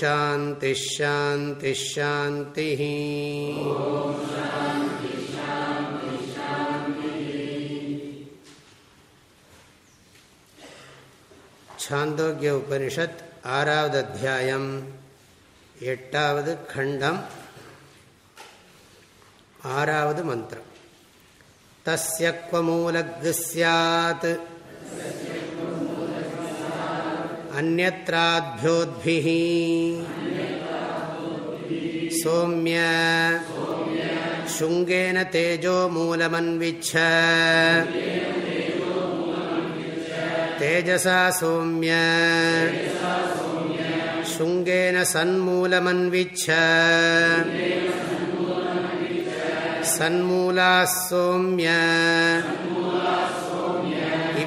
शान्तिः शान्तिः शान्तिः छान्दोग्य उपनिषत् आरावद् अध्यायम् एटावद् खण्डम् आरावद् मन्त्रम् तस्य क्वमूलग् स्यात् अन्यत्राद्भ्योद्भिः सोम्य शुङ्गेन तेजो मूलमन्विच्छ तेजसा सोम्य शुङ्गेन सन्मूलमन्विच्छ सन्मूलाः सोम्य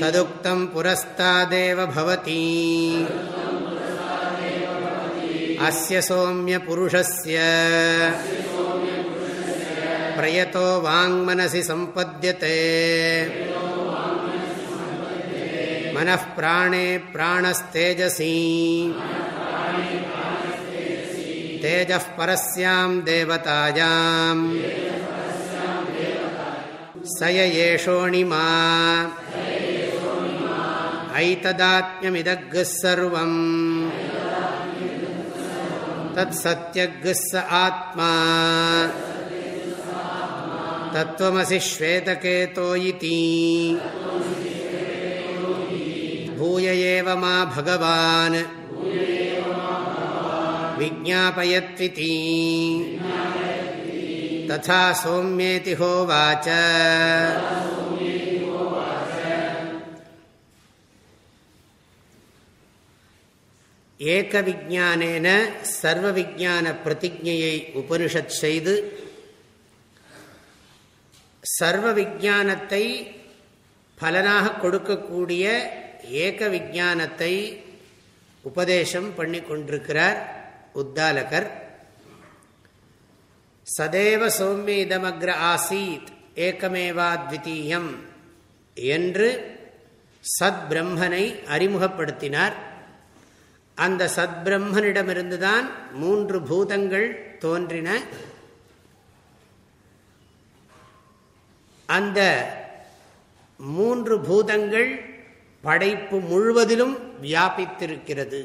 तदुक्तं पुरस्तादेव भवति। अस्य सौम्यपुरुषस्य प्रयतो वाङ्मनसि सम्पद्यते। मनः प्राणे प्राणस्तेजसी। तेजः परस्यां देवतायाम्। स य एषोणिमा ऐतदात्म्यमिदग्ः सर्वम् तत्सत्यग्ः स आत्मा तत्त्वमसि श्वेतकेतो इति। भूय एव मा भगवान्। विज्ञापयत्विति तथा सौम्येति होवाच। ஏக விஜானேன சர்வ விஜான பிரதிஜையை உபனிஷத் செய்து சர்வ விஜானத்தை பலனாக கொடுக்கக்கூடிய ஏக விஜானத்தை உபதேசம் பண்ணி கொண்டிருக்கிறார் உத்தாலகர். சதேவ சௌமிய இதமக்ர ஆசீத் ஏக்கமேவாத்விதீயம் என்று சத் பிரம்மனை அறிமுகப்படுத்தினார். அந்த சத்பிரம்மனிடமிருந்துதான் மூன்று பூதங்கள் தோன்றின. அந்த மூன்று பூதங்கள் படைப்பு முழுவதிலும் வியாபித்திருக்கிறது.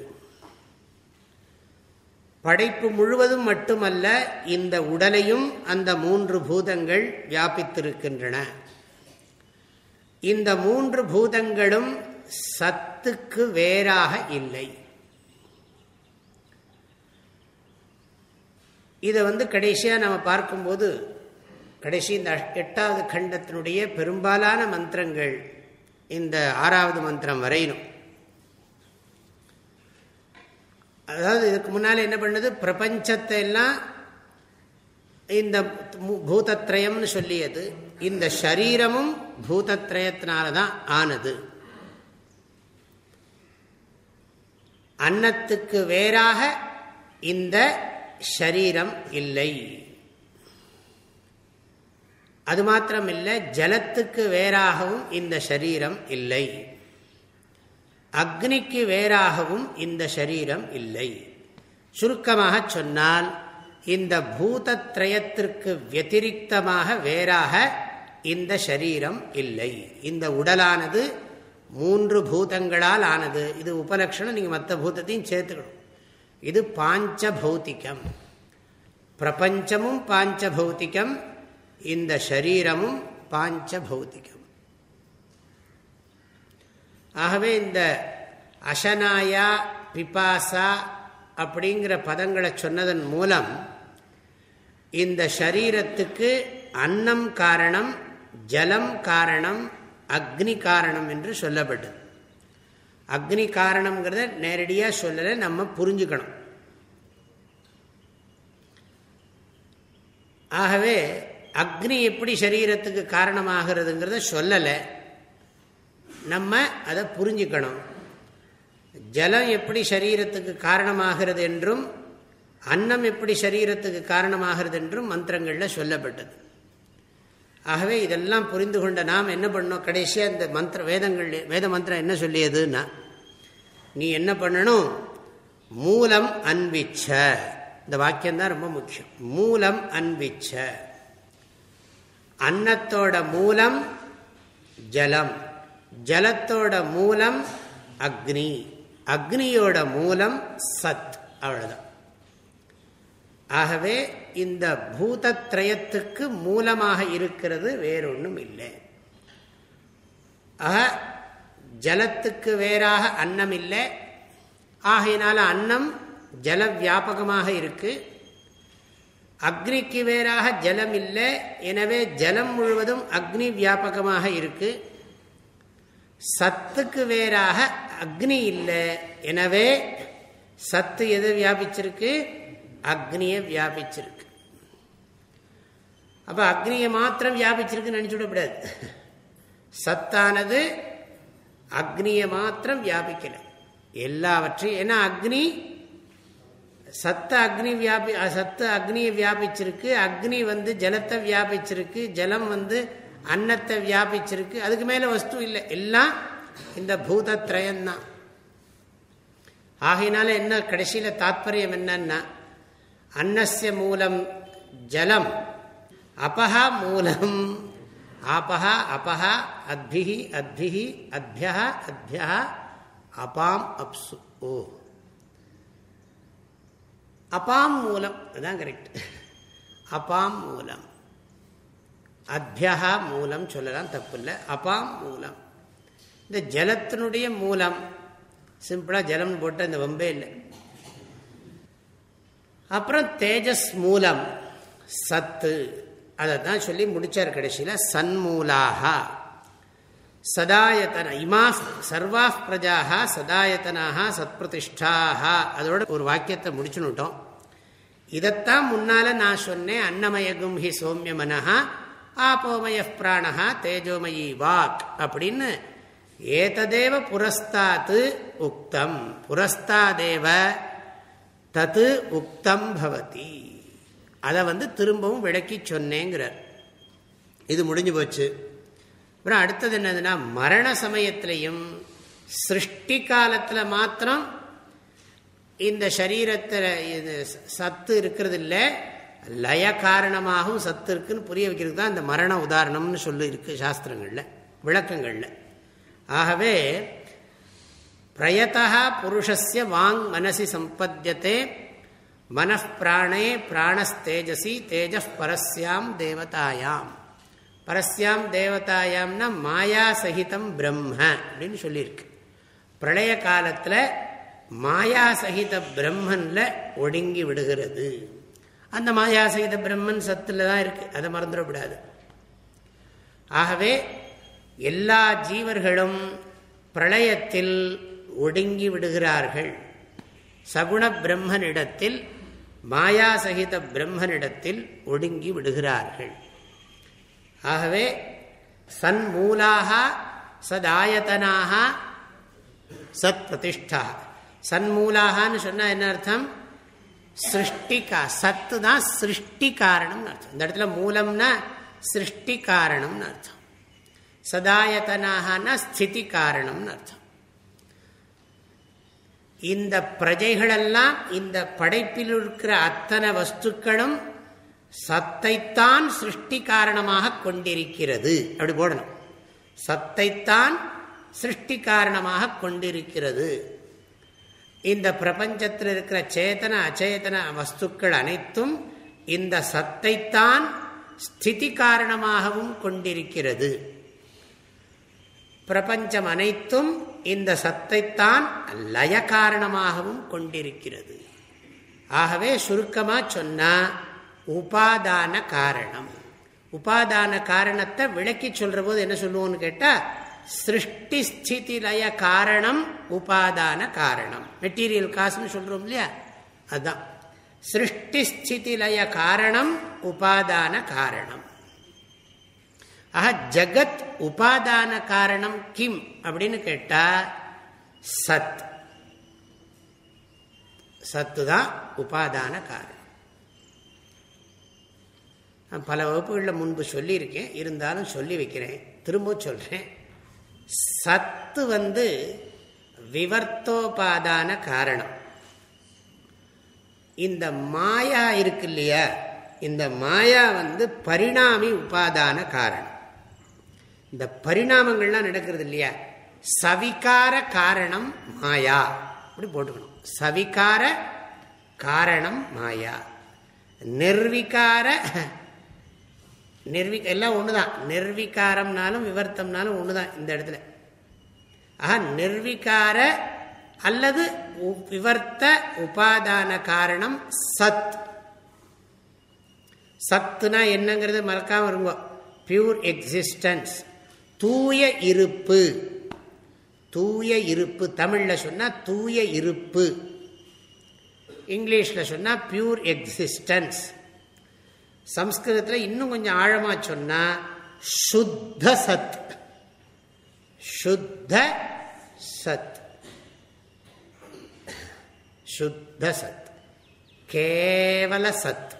படைப்பு முழுவதும் மட்டுமல்ல இந்த உடலையும் அந்த மூன்று பூதங்கள் வியாபித்திருக்கின்றன. இந்த மூன்று பூதங்களும் சத்துக்கு வேறாக இல்லை. இதை வந்து கடைசியாக நம்ம பார்க்கும்போது கடைசி இந்த எட்டாவது கண்டத்தினுடைய பெரும்பாலான மந்திரங்கள் இந்த ஆறாவது மந்திரம் வரையணும் அதாவது இதுக்கு முன்னால் என்ன பண்ணுது? பிரபஞ்சத்தை எல்லாம் இந்த பூதத்ரயம்னு சொல்லியது. இந்த சரீரமும் பூதத்ரயத்தினால தான் ஆனது. அன்னத்துக்கு வேறாக இந்த ஷரீரம் இல்லை. அது மாத்திரம் இல்லை ஜலத்துக்கு வேறாகவும் இந்த சரீரம் இல்லை. அக்னிக்கு வேறாகவும் இந்த சரீரம் இல்லை. சுருக்கமாக சொன்னால் இந்த பூதத்ரயத்திற்கு வத்திரிகமாக வேறாக இந்த சரீரம் இல்லை. இந்த உடலானது மூன்று பூதங்களால் ஆனது. இது உபலட்சணம் நீங்கள் மற்ற பூதத்தையும் சேர்த்துக்கணும். இது பாஞ்ச பௌத்திகம் பிரபஞ்சமும் பாஞ்ச பௌத்திகம் இந்த ஷரீரமும் பாஞ்ச பௌத்திகம் ஆகவே இந்த அசனாயா பிபாசா அப்படிங்கிற பதங்களை சொன்னதன் மூலம் இந்த ஷரீரத்துக்கு அன்னம் காரணம் ஜலம் காரணம் அக்னி காரணம் என்று சொல்லப்பட்டது. அக்னி காரணம்ங்கிறத நேரடியாக சொல்லலை நம்ம புரிஞ்சுக்கணும். ஆகவே அக்னி எப்படி சரீரத்துக்கு காரணமாகிறதுங்கிறத சொல்லலை. நம்ம அதை புரிஞ்சுக்கணும். ஜலம் எப்படி சரீரத்துக்கு காரணமாகிறது என்றும் அன்னம் எப்படி சரீரத்துக்கு காரணமாகிறது என்றும் மந்திரங்களில் சொல்லப்பட்டது. ஆகவே இதெல்லாம் புரிந்து கொண்ட நாம் என்ன பண்ணோம்? கடைசியாக இந்த மந்திர வேதங்கள் வேத மந்திரம் என்ன சொல்லியதுன்னா நீ என்ன பண்ணணும்? மூலம் அன்பிச்ச. இந்த வாக்கியம்தான் ரொம்ப முக்கியம். மூலம் அன்பிச்ச. அன்னத்தோட மூலம் ஜலம். ஜலத்தோட மூலம் அக்னி. அக்னியோட மூலம் சத். அவ்வளவுதான். ஆகவே இந்த பூதத்ரயத்துக்கு மூலமாக இருக்கிறது வேறொன்றும் இல்லை. ஆக ஜலத்துக்கு வேறாக அன்னம் இல்லை. ஆகையினால அன்னம் ஜல வியாபகமாக இருக்கு. அக்னிக்கு வேறாக ஜலம் இல்லை. எனவே ஜலம் முழுவதும் அக்னி வியாபகமாக இருக்கு. சத்துக்கு வேறாக அக்னி இல்லை. எனவே சத்து எது வியாபிச்சிருக்கு? அக்னியை வியாபிச்சிருக்கு. அப்ப அக்னியை மாத்திரம் வியாபிச்சிருக்குன்னு நினைச்சு விடக்கூடாது. சத்தானது அக்னியை மாத்திரம் வியாபிக்கல. எல்லாவற்றையும் ஏன்னா அக்னி? சத்த அக்னி வியாபி சத்து அக்னியை வியாபிச்சிருக்கு. அக்னி வந்து ஜலத்தை வியாபிச்சிருக்கு. ஜலம் வந்து அன்னத்தை வியாபிச்சிருக்கு. அதுக்கு மேல வஸ்து இல்லை. எல்லாம் இந்த பூதத்ரயம்தான். ஆகையினால என்ன கடைசியில தாத்பரியம் என்னன்னா அன்னசிய மூலம் ஜலம் அபஹா மூலம். ஆபஹா அபஹா அத்பிஹி அத்பிஹி அத்யா அத்யா அபாம் அப்சு ஓ. அபாம் மூலம் அதுதான் கரெக்ட் அபாம் மூலம். அத்தியா மூலம் சொல்லலாம் தப்பு இல்லை அபாம் மூலம். இந்த ஜலத்தினுடைய மூலம் சிம்பிளாக ஜலம்னு போட்ட இந்த வம்பே இல்லை. அப்புறம் தேஜஸ் மூலம் சத்து. அதை தான் சொல்லி முடிச்சார் கடைசியில் சன்மூலாக சதாயத்தன இமா சர்வா பிரஜாக சதாயத்தனாக சத்பிரதிஷ்டாக அதோட ஒரு வாக்கியத்தை முடிச்சுனுட்டோம். இதைத்தான் முன்னால நான் சொன்னேன் அன்னமய கும்ஹி சோமிய மனஹா ஆபோமய பிராணஹா தேஜோமயி வாக் அப்படின்னு. ஏததேவ புரஸ்தாத்து உக்தம். புரஸ்தாதேவ தத்து உக்தம் பவதி. அதை வந்து திரும்பவும் விளக்கி சொன்னேங்கிறார். இது முடிஞ்சு போச்சு. அப்புறம் அடுத்தது என்னதுன்னா மரண சமயத்திலையும் சிருஷ்டி காலத்தில் மாத்திரம் இந்த சரீரத்தில் இது சத்து இருக்கிறது இல்லை லய காரணமாகவும் சத்து இருக்குன்னு புரிய வைக்கிறது தான் இந்த மரண உதாரணம்னு சொல்லி இருக்கு சாஸ்திரங்களில் விளக்கங்களில். ஆகவே பிரயத்தா புருஷஸ்ய வாங் மனசி சம்பத்தியத்தை மனப்பிராணே பிராணஸ்தேஜசி தேஜ பரஸ்யாம் தேவதாயாம். பரஸ்யாம் தேவதாயாம்னா மாயா சகிதம் பிரம்ம அப்படின்னு சொல்லியிருக்கு. பிரளய காலத்தில் மாயா சகித பிரம்மன்ல ஒடுங்கி விடுகிறது. அந்த மாயா சகித பிரம்மன் சத்தில் தான் இருக்கு. அதை மறந்துடக்கூடாது ஆகவே எல்லா ஜீவர்களும் பிரளயத்தில் ஒடுங்கி விடுகிறார்கள். சகுண பிரம்மனிடத்தில் மாயா சகித பிரம்மனிடத்தில் ஒடுங்கி விடுகிறார்கள். ஆகவே சன்மூலாக சதாயத்தனாக சத் பிரதிஷ்டா சன்மூலாகான்னு சொன்னால் என்ன அர்த்தம்? சிருஷ்டிகா சத்து தான் சிருஷ்டி காரணம்னு அர்த்தம். இந்த இடத்துல மூலம்னா சிருஷ்டி காரணம்னு அர்த்தம். சதாயத்தனாகனா ஸ்திதி காரணம்னு அர்த்தம். இந்த பிரஜைகளெல்லாம் இந்த படைப்பில் இருக்கிற அத்தனை வஸ்துக்களும் சத்தைத்தான் சிருஷ்டி காரணமாக கொண்டிருக்கிறது. அப்படி போடணும். சத்தைத்தான் சிருஷ்டி காரணமாக கொண்டிருக்கிறது. இந்த பிரபஞ்சத்தில் இருக்கிற சேதன அச்சேதன வஸ்துக்கள் அனைத்தும் இந்த சத்தைத்தான் ஸ்திதி காரணமாகவும் கொண்டிருக்கிறது. பிரபஞ்சம் அனைத்தும் இந்த சத்தைத்தான் லய காரணமாகவும் கொண்டிருக்கிறது. ஆகவே சுருக்கமா சொன்னா உபாதான காரணம். உபாதான காரணத்தை விளக்கி சொல்ற போது என்ன சொல்லுவோம்னு கேட்டா சிருஷ்டி ஸ்திதி லய காரணம் உபாதான காரணம். மெட்டீரியல் காசுன்னு சொல்றோம் இல்லையா? அதுதான் சிருஷ்டி ஸ்திதி லய காரணம் உபாதான காரணம். ஆக ஜகத் உபாதான காரணம் கிம் அப்படின்னு கேட்டா சத். சத்து தான் உபாதான காரணம். நான் பல வகுப்புகளில் முன்பு சொல்லியிருக்கேன். இருந்தாலும் சொல்லி வைக்கிறேன். திரும்ப சொல்கிறேன் சத்து வந்து விவர்த்தோபாதான காரணம். இந்த மாயா இருக்கு இல்லையா? இந்த மாயா வந்து பரிணாமி உபாதான காரணம். இந்த பரிணாமங்கள்லாம் நடக்கிறது இல்லையா? சவிகார காரணம் மாயா. அப்படி போட்டுக்கணும். சவிகார காரணம் மாயா. நிர்விகார நிர்வி எல்லாம் ஒன்று தான் நிர்விகாரம்னாலும் விவர்த்தம்னாலும் ஒன்று தான் இந்த இடத்துல. ஆஹா நிர்விகார அல்லது விவர்த்த உபாதான காரணம் சத். சத்துனா என்னங்கிறது மறக்காம இருங்கோ. பியூர் எக்ஸிஸ்டன்ஸ் தூய இருப்பு. தூய இருப்பு. தமிழில் சொன்னால் தூய இருப்பு. இங்கிலீஷில் சொன்னால் பியூர் எக்ஸிஸ்டன்ஸ் சம்ஸ்கிருதத்தில் இன்னும் கொஞ்சம் ஆழமாக சொன்னால் சுத்த சத். சுத்த சத். சுத்த சத். கேவல சத்.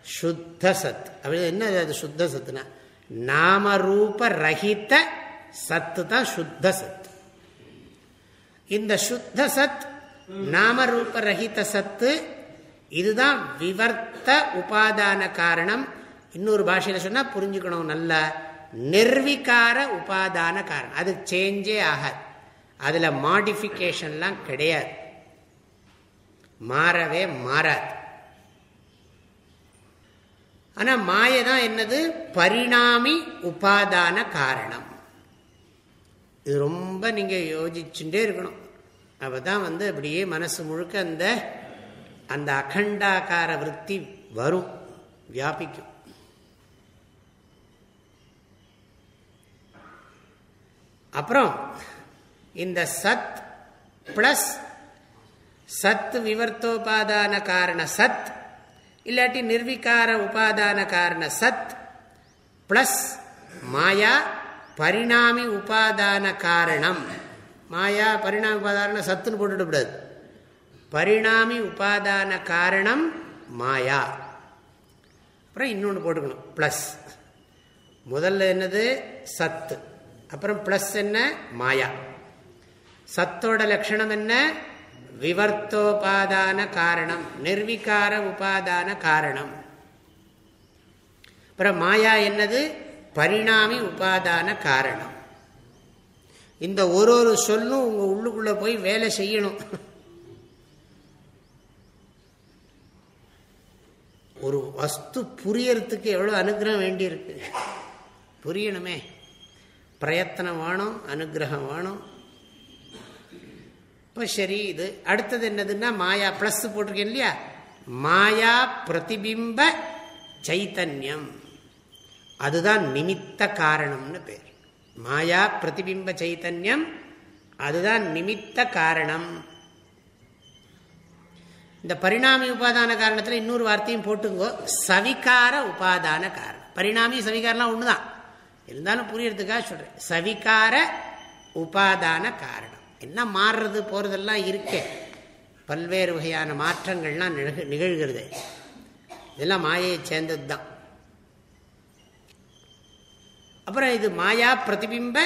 சுத்த சத். அப்படி என்ன அது? சுத்த சத்துனா நாமரூப ரஹித சத்து தான் சுத்த சத் இந்த சுத்த சத் நாமரூப ரஹித சத்து இதுதான் விவர்த்த உபாதான காரணம். இன்னொரு பாஷையில் சொன்னால் புரிஞ்சுக்கணும் நல்லா. நிர்விகார உபாதான காரணம். அது சேஞ்சே ஆகாது. அதில் மாடிஃபிகேஷன்லாம் கிடையாது. மாறவே மாறாது. ஆனால் மாயை தான் என்னது? பரிணாமி உபாதான காரணம். இது ரொம்ப நீங்கள் யோசிச்சுட்டே இருக்கணும். அப்போ தான் வந்து அப்படியே மனசு முழுக்க அந்த அந்த அகண்டாக்கார விற்பி வரும் வியாபிக்கும். அப்புறம் இந்த சத் பிளஸ் சத் விவர்த்தோபாதான காரண சத் இல்லாட்டி நிர்விகார உபாதான காரண சத் பிளஸ் மாயா பரிணாமி உபாதான காரணம். மாயா பரிணாமி உபாதான சத்துன்னு போட்டுவிடக்கூடாது பரிணாமி உபாதான காரணம் மாயா. அப்புறம் இன்னொன்று போட்டுக்கணும் ப்ளஸ் முதல்ல என்னது? சத்து. அப்புறம் ப்ளஸ் என்ன? மாயா. சத்தோட லட்சணம் என்ன? விவர்த்தோபாதான காரணம் நிர்விகார உபாதான காரணம். அப்புறம் மாயா என்னது? பரிணாமி உபாதான காரணம். இந்த ஒரு ஒரு சொல்லும் உங்க உள்ளுக்குள்ள போய் வேலை செய்யணும். ஒரு வஸ்து புரியறதுக்கு எவ்வளோ அனுகிரகம் வேண்டியிருக்கு? புரியணுமே. பிரயத்தனம் வேணும் அனுகிரகம் வேணும். இப்போ சரி இது அடுத்தது என்னதுன்னா மாயா ப்ளஸ் போட்டிருக்கேன் இல்லையா? மாயா பிரதிபிம்ப சைத்தன்யம். அதுதான் நிமித்த காரணம்னு பேர். மாயா பிரதிபிம்ப சைத்தன்யம் அதுதான் நிமித்த காரணம். இந்த பரிணாமி உபாதான காரணத்தில் இன்னொரு வார்த்தையும் போட்டுங்கோ. சவிகார உபாதான காரணம். பரிணாமி சவிகாரம்லாம் ஒன்று தான் இருந்தாலும் புரியறதுக்காக சொல்கிறேன் சவிகார உபாதான காரணம். என்ன மாறுறது போகிறதெல்லாம் இருக்கே. பல்வேறு வகையான மாற்றங்கள்லாம் நிகழ் நிகழ்கிறது. இதெல்லாம் மாயையை சேர்ந்தது தான் அப்புறம் இது மாயா பிரதிபிம்ப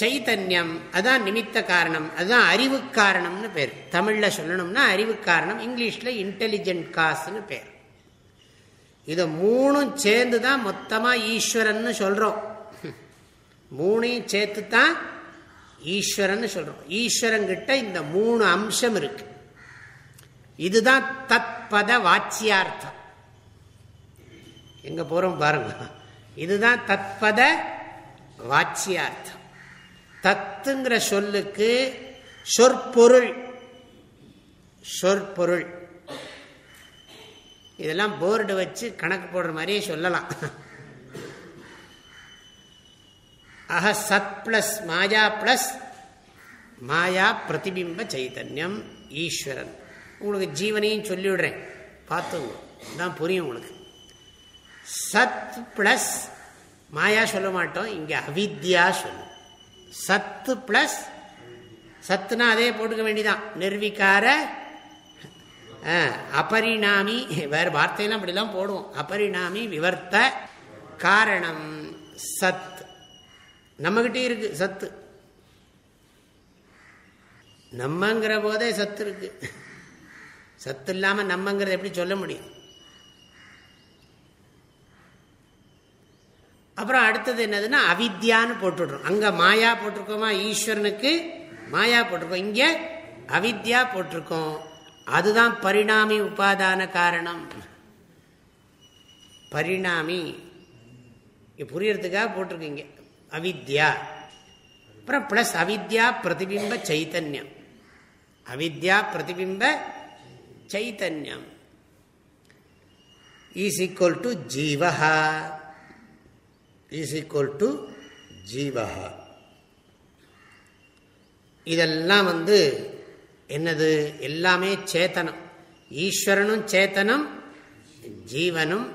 சைத்தன்யம் அதுதான் நிமித்த காரணம். அதுதான் அறிவு காரணம்னு பேர். தமிழில் சொல்லணும்னா அறிவு காரணம் இங்கிலீஷில் இன்டெலிஜென்ட் காசுன்னு பேர். இதை மூணும் சேர்ந்து தான் மொத்தமாக ஈஸ்வரன் சொல்கிறோம் மூணையும் சேர்த்து தான் ஈஸ்வரன் சொல்கிறோம் ஈஸ்வரங்கிட்ட இந்த மூணு அம்சம் இருக்கு. இதுதான் தத்பத வாச்சியார்த்தம். எங்க போறோம் பாருங்க. இதுதான் தத்பத வாச்சியார்த்தம். தத்துங்கிற சொல்லுக்கு சொற்பொருள். சொற்பொருள். இதெல்லாம் போர்டு வச்சு கணக்கு போடுற மாதிரியே சொல்லலாம். ஆக சத் பிளஸ் மாயா பிளஸ் மாயா பிரதிபிம்ப சைத்தன்யம் ஈஸ்வரன். உங்களுக்கு ஜீவனையும் சொல்லிவிடுறேன். பார்த்துங்க தான் புரியும் உங்களுக்கு. சத் பிளஸ் மாயா சொல்ல மாட்டோம் இங்கே அவித்யா சொல்லும். சத்து பிளஸ் சத்துனா அதே போட்டுக்க வேண்டிதான். நிர்விகார அபரிணாமி வேறு வார்த்தையெல்லாம் அப்படிலாம் போடுவோம். அபரிணாமி விவர்த்த காரணம். சத் நம்மகிட்டே இருக்கு சத்து. நம்மங்கிற போதே சத்து இருக்கு. சத்து இல்லாம நம்மங்கிறத எப்படி சொல்ல முடியும்? அப்புறம் அடுத்தது என்னதுன்னா அவித்யான்னு போட்டுடுறோம். அங்க மாயா போட்டிருக்கோமா? ஈஸ்வரனுக்கு மாயா போட்டிருக்கோம். இங்க அவித்யா போட்டிருக்கோம். அதுதான் பரிணாமி உபாதான காரணம். பரிணாமி. புரியறதுக்காக போட்டிருக்கீங்க. அவித்யா. அப்புறம் பிளஸ் அவித்யா பிரதிபிம்ப சைத்தன்யம். அவித்யா பிரதிபிம்ப சைத்தன்யம். ஈஸ் ஈக்குவல் டு ஜீவஹா. இஸ் ஈக்குவல் டு ஜீவஹா. இதெல்லாம் வந்து என்னது? எல்லாமே சேத்தனம். ஈஸ்வரனும் சேத்தனம் ஜீவனும்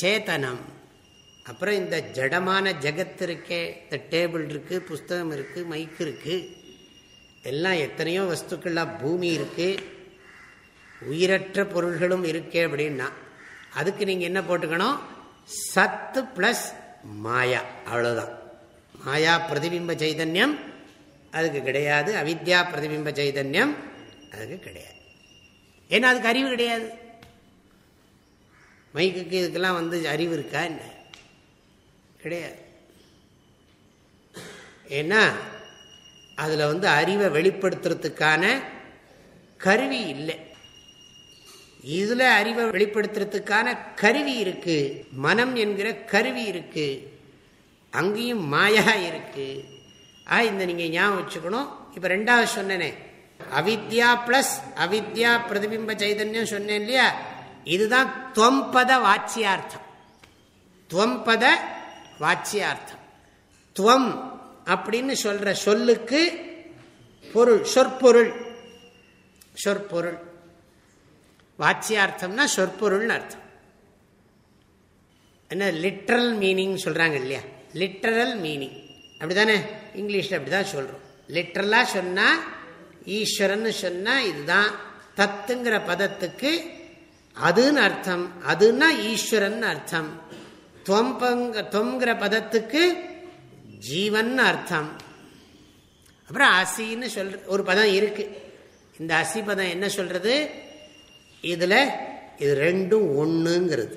சேத்தனம். அப்புறம் இந்த ஜடமான ஜெகத் இருக்கே இந்த டேபிள் இருக்குது புஸ்தகம் இருக்குது மைக் இருக்குது எல்லாம் எத்தனையோ வஸ்துக்கள்லாம் பூமி இருக்குது உயிரற்ற பொருள்களும் இருக்கே அப்படின்னா அதுக்கு நீங்கள் என்ன போட்டுக்கணும்? சத்து ப்ளஸ் மாயா அவ்வளோதான் மாயா பிரதிபிம்ப சைதன்யம் அதுக்கு கிடையாது. அவித்யா பிரதிபிம்ப சைதன்யம் அதுக்கு கிடையாது. ஏன்னா அதுக்கு அறிவு கிடையாது. மைக்குக்கு இதுக்கெல்லாம் வந்து அறிவு இருக்கா என்ன? கிடையாது. ஏன்னா அதில் வந்து அறிவை வெளிப்படுத்துறதுக்கான கருவி இல்லை. இதுல அறிவை வெளிப்படுத்துறதுக்கான கருவி இருக்கு மனம் என்கிற கருவி இருக்கு அங்கேயும் மாயா இருக்கு. ஆ இந்த நீங்க ஞாபகம் வச்சுக்கணும். இப்போ ரெண்டாவது சொன்னனே. அவித்யா பிளஸ் அவித்யா பிரதிபிம்ப சைதன்யம் சொன்னேன் இல்லையா? இதுதான் துவம்பத வாட்சியார்த்தம் துவம்பத வாட்சியார்த்தம் துவம் அப்படின்னு சொல்ற சொல்லுக்கு பொருள் சொற்பொருள். சொற்பொருள். வாட்சியார்த்தம்னா சொற்பொருள்னு அர்த்தம். என்ன லிட்ரல் மீனிங் சொல்றாங்க இல்லையா? லிட்டரல் மீனிங் அப்படிதானே இங்கிலீஷில் அப்படி தான் சொல்கிறோம் லிட்ரலாக சொன்னால் ஈஸ்வரன் சொன்னால் இதுதான். தத்துங்கிற பதத்துக்கு அதுன்னு அர்த்தம். அதுன்னா ஈஸ்வரன் அர்த்தம். தொம்பங்க தொங்கிற பதத்துக்கு ஜீவன் அர்த்தம். அப்புறம் அசின்னு சொல்ற ஒரு பதம் இருக்கு. இந்த அசி பதம் என்ன சொல்றது? இதில் இது ரெண்டும் ஒன்றுங்கிறது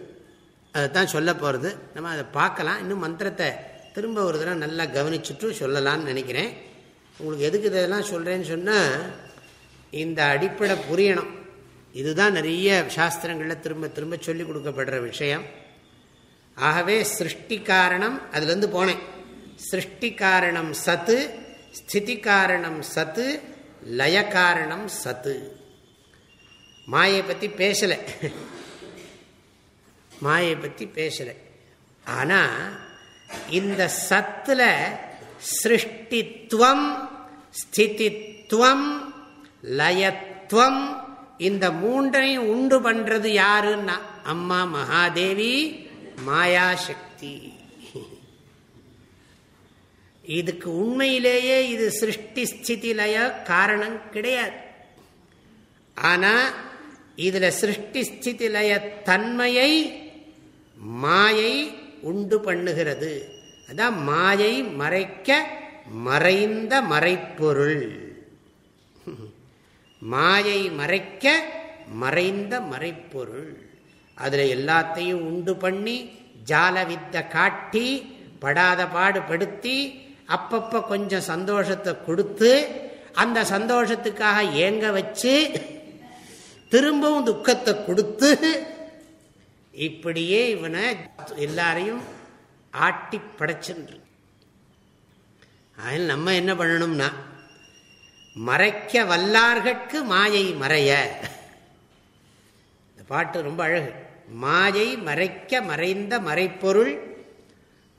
அதை தான் சொல்ல போகிறது நம்ம அதை பார்க்கலாம். இன்னும் மந்திரத்தை திரும்ப ஒரு தடவை நல்லா கவனிச்சுட்டு சொல்லலாம்னு நினைக்கிறேன். உங்களுக்கு எதுக்கு இதெல்லாம் சொல்கிறேன்னு சொன்னால் இந்த அடிப்படை புரியணும். இதுதான் நிறைய சாஸ்திரங்களில் திரும்ப திரும்ப சொல்லி கொடுக்கப்படுற விஷயம். ஆகவே சிருஷ்டி காரணம் அதுலேருந்து போனேன். சிருஷ்டி காரணம் சத்து ஸ்திதி காரணம் சத்து லய காரணம் சத்து. மாயை பற்றி பேசலை. மாயை பற்றி பேசலை. ஆனால் இந்த சத்தில் சிருஷ்டித்வம் ஸ்திதித்துவம் லயத்துவம் இந்த மூன்றையும் உண்டு பண்ணுறது யாருன்னா அம்மா மகாதேவி மாயாசக்தி. இதுக்கு உண்மையிலேயே இது சிருஷ்டி ஸ்திதி லய காரணம் கிடையாது. ஆனா இதுல சிருஷ்டி ஸ்திதி லய தன்மையை மாயை உண்டு பண்ணுகிறது. அதான் மாயை மறைக்க மறைந்த மறைப்பொருள். மாயை மறைக்க மறைந்த மறைப்பொருள். அதுல எல்லாத்தையும் உண்டு பண்ணி ஜால வித்த காட்டி படாத பாடு படுத்தி அப்பப்ப கொஞ்சம் சந்தோஷத்தை கொடுத்து அந்த சந்தோஷத்துக்காக ஏங்க வச்சு திரும்பவும் துக்கத்தை கொடுத்து இப்படியே இவனை எல்லாரையும் ஆட்டி படைச்சுன்று அதில் நம்ம என்ன பண்ணணும்னா மறைக்க வல்லார்கட்கு மாயை மறைய. இந்த பாட்டு ரொம்ப அழகு. மாயை மறைக்க மறைந்த மறைப்பொருள்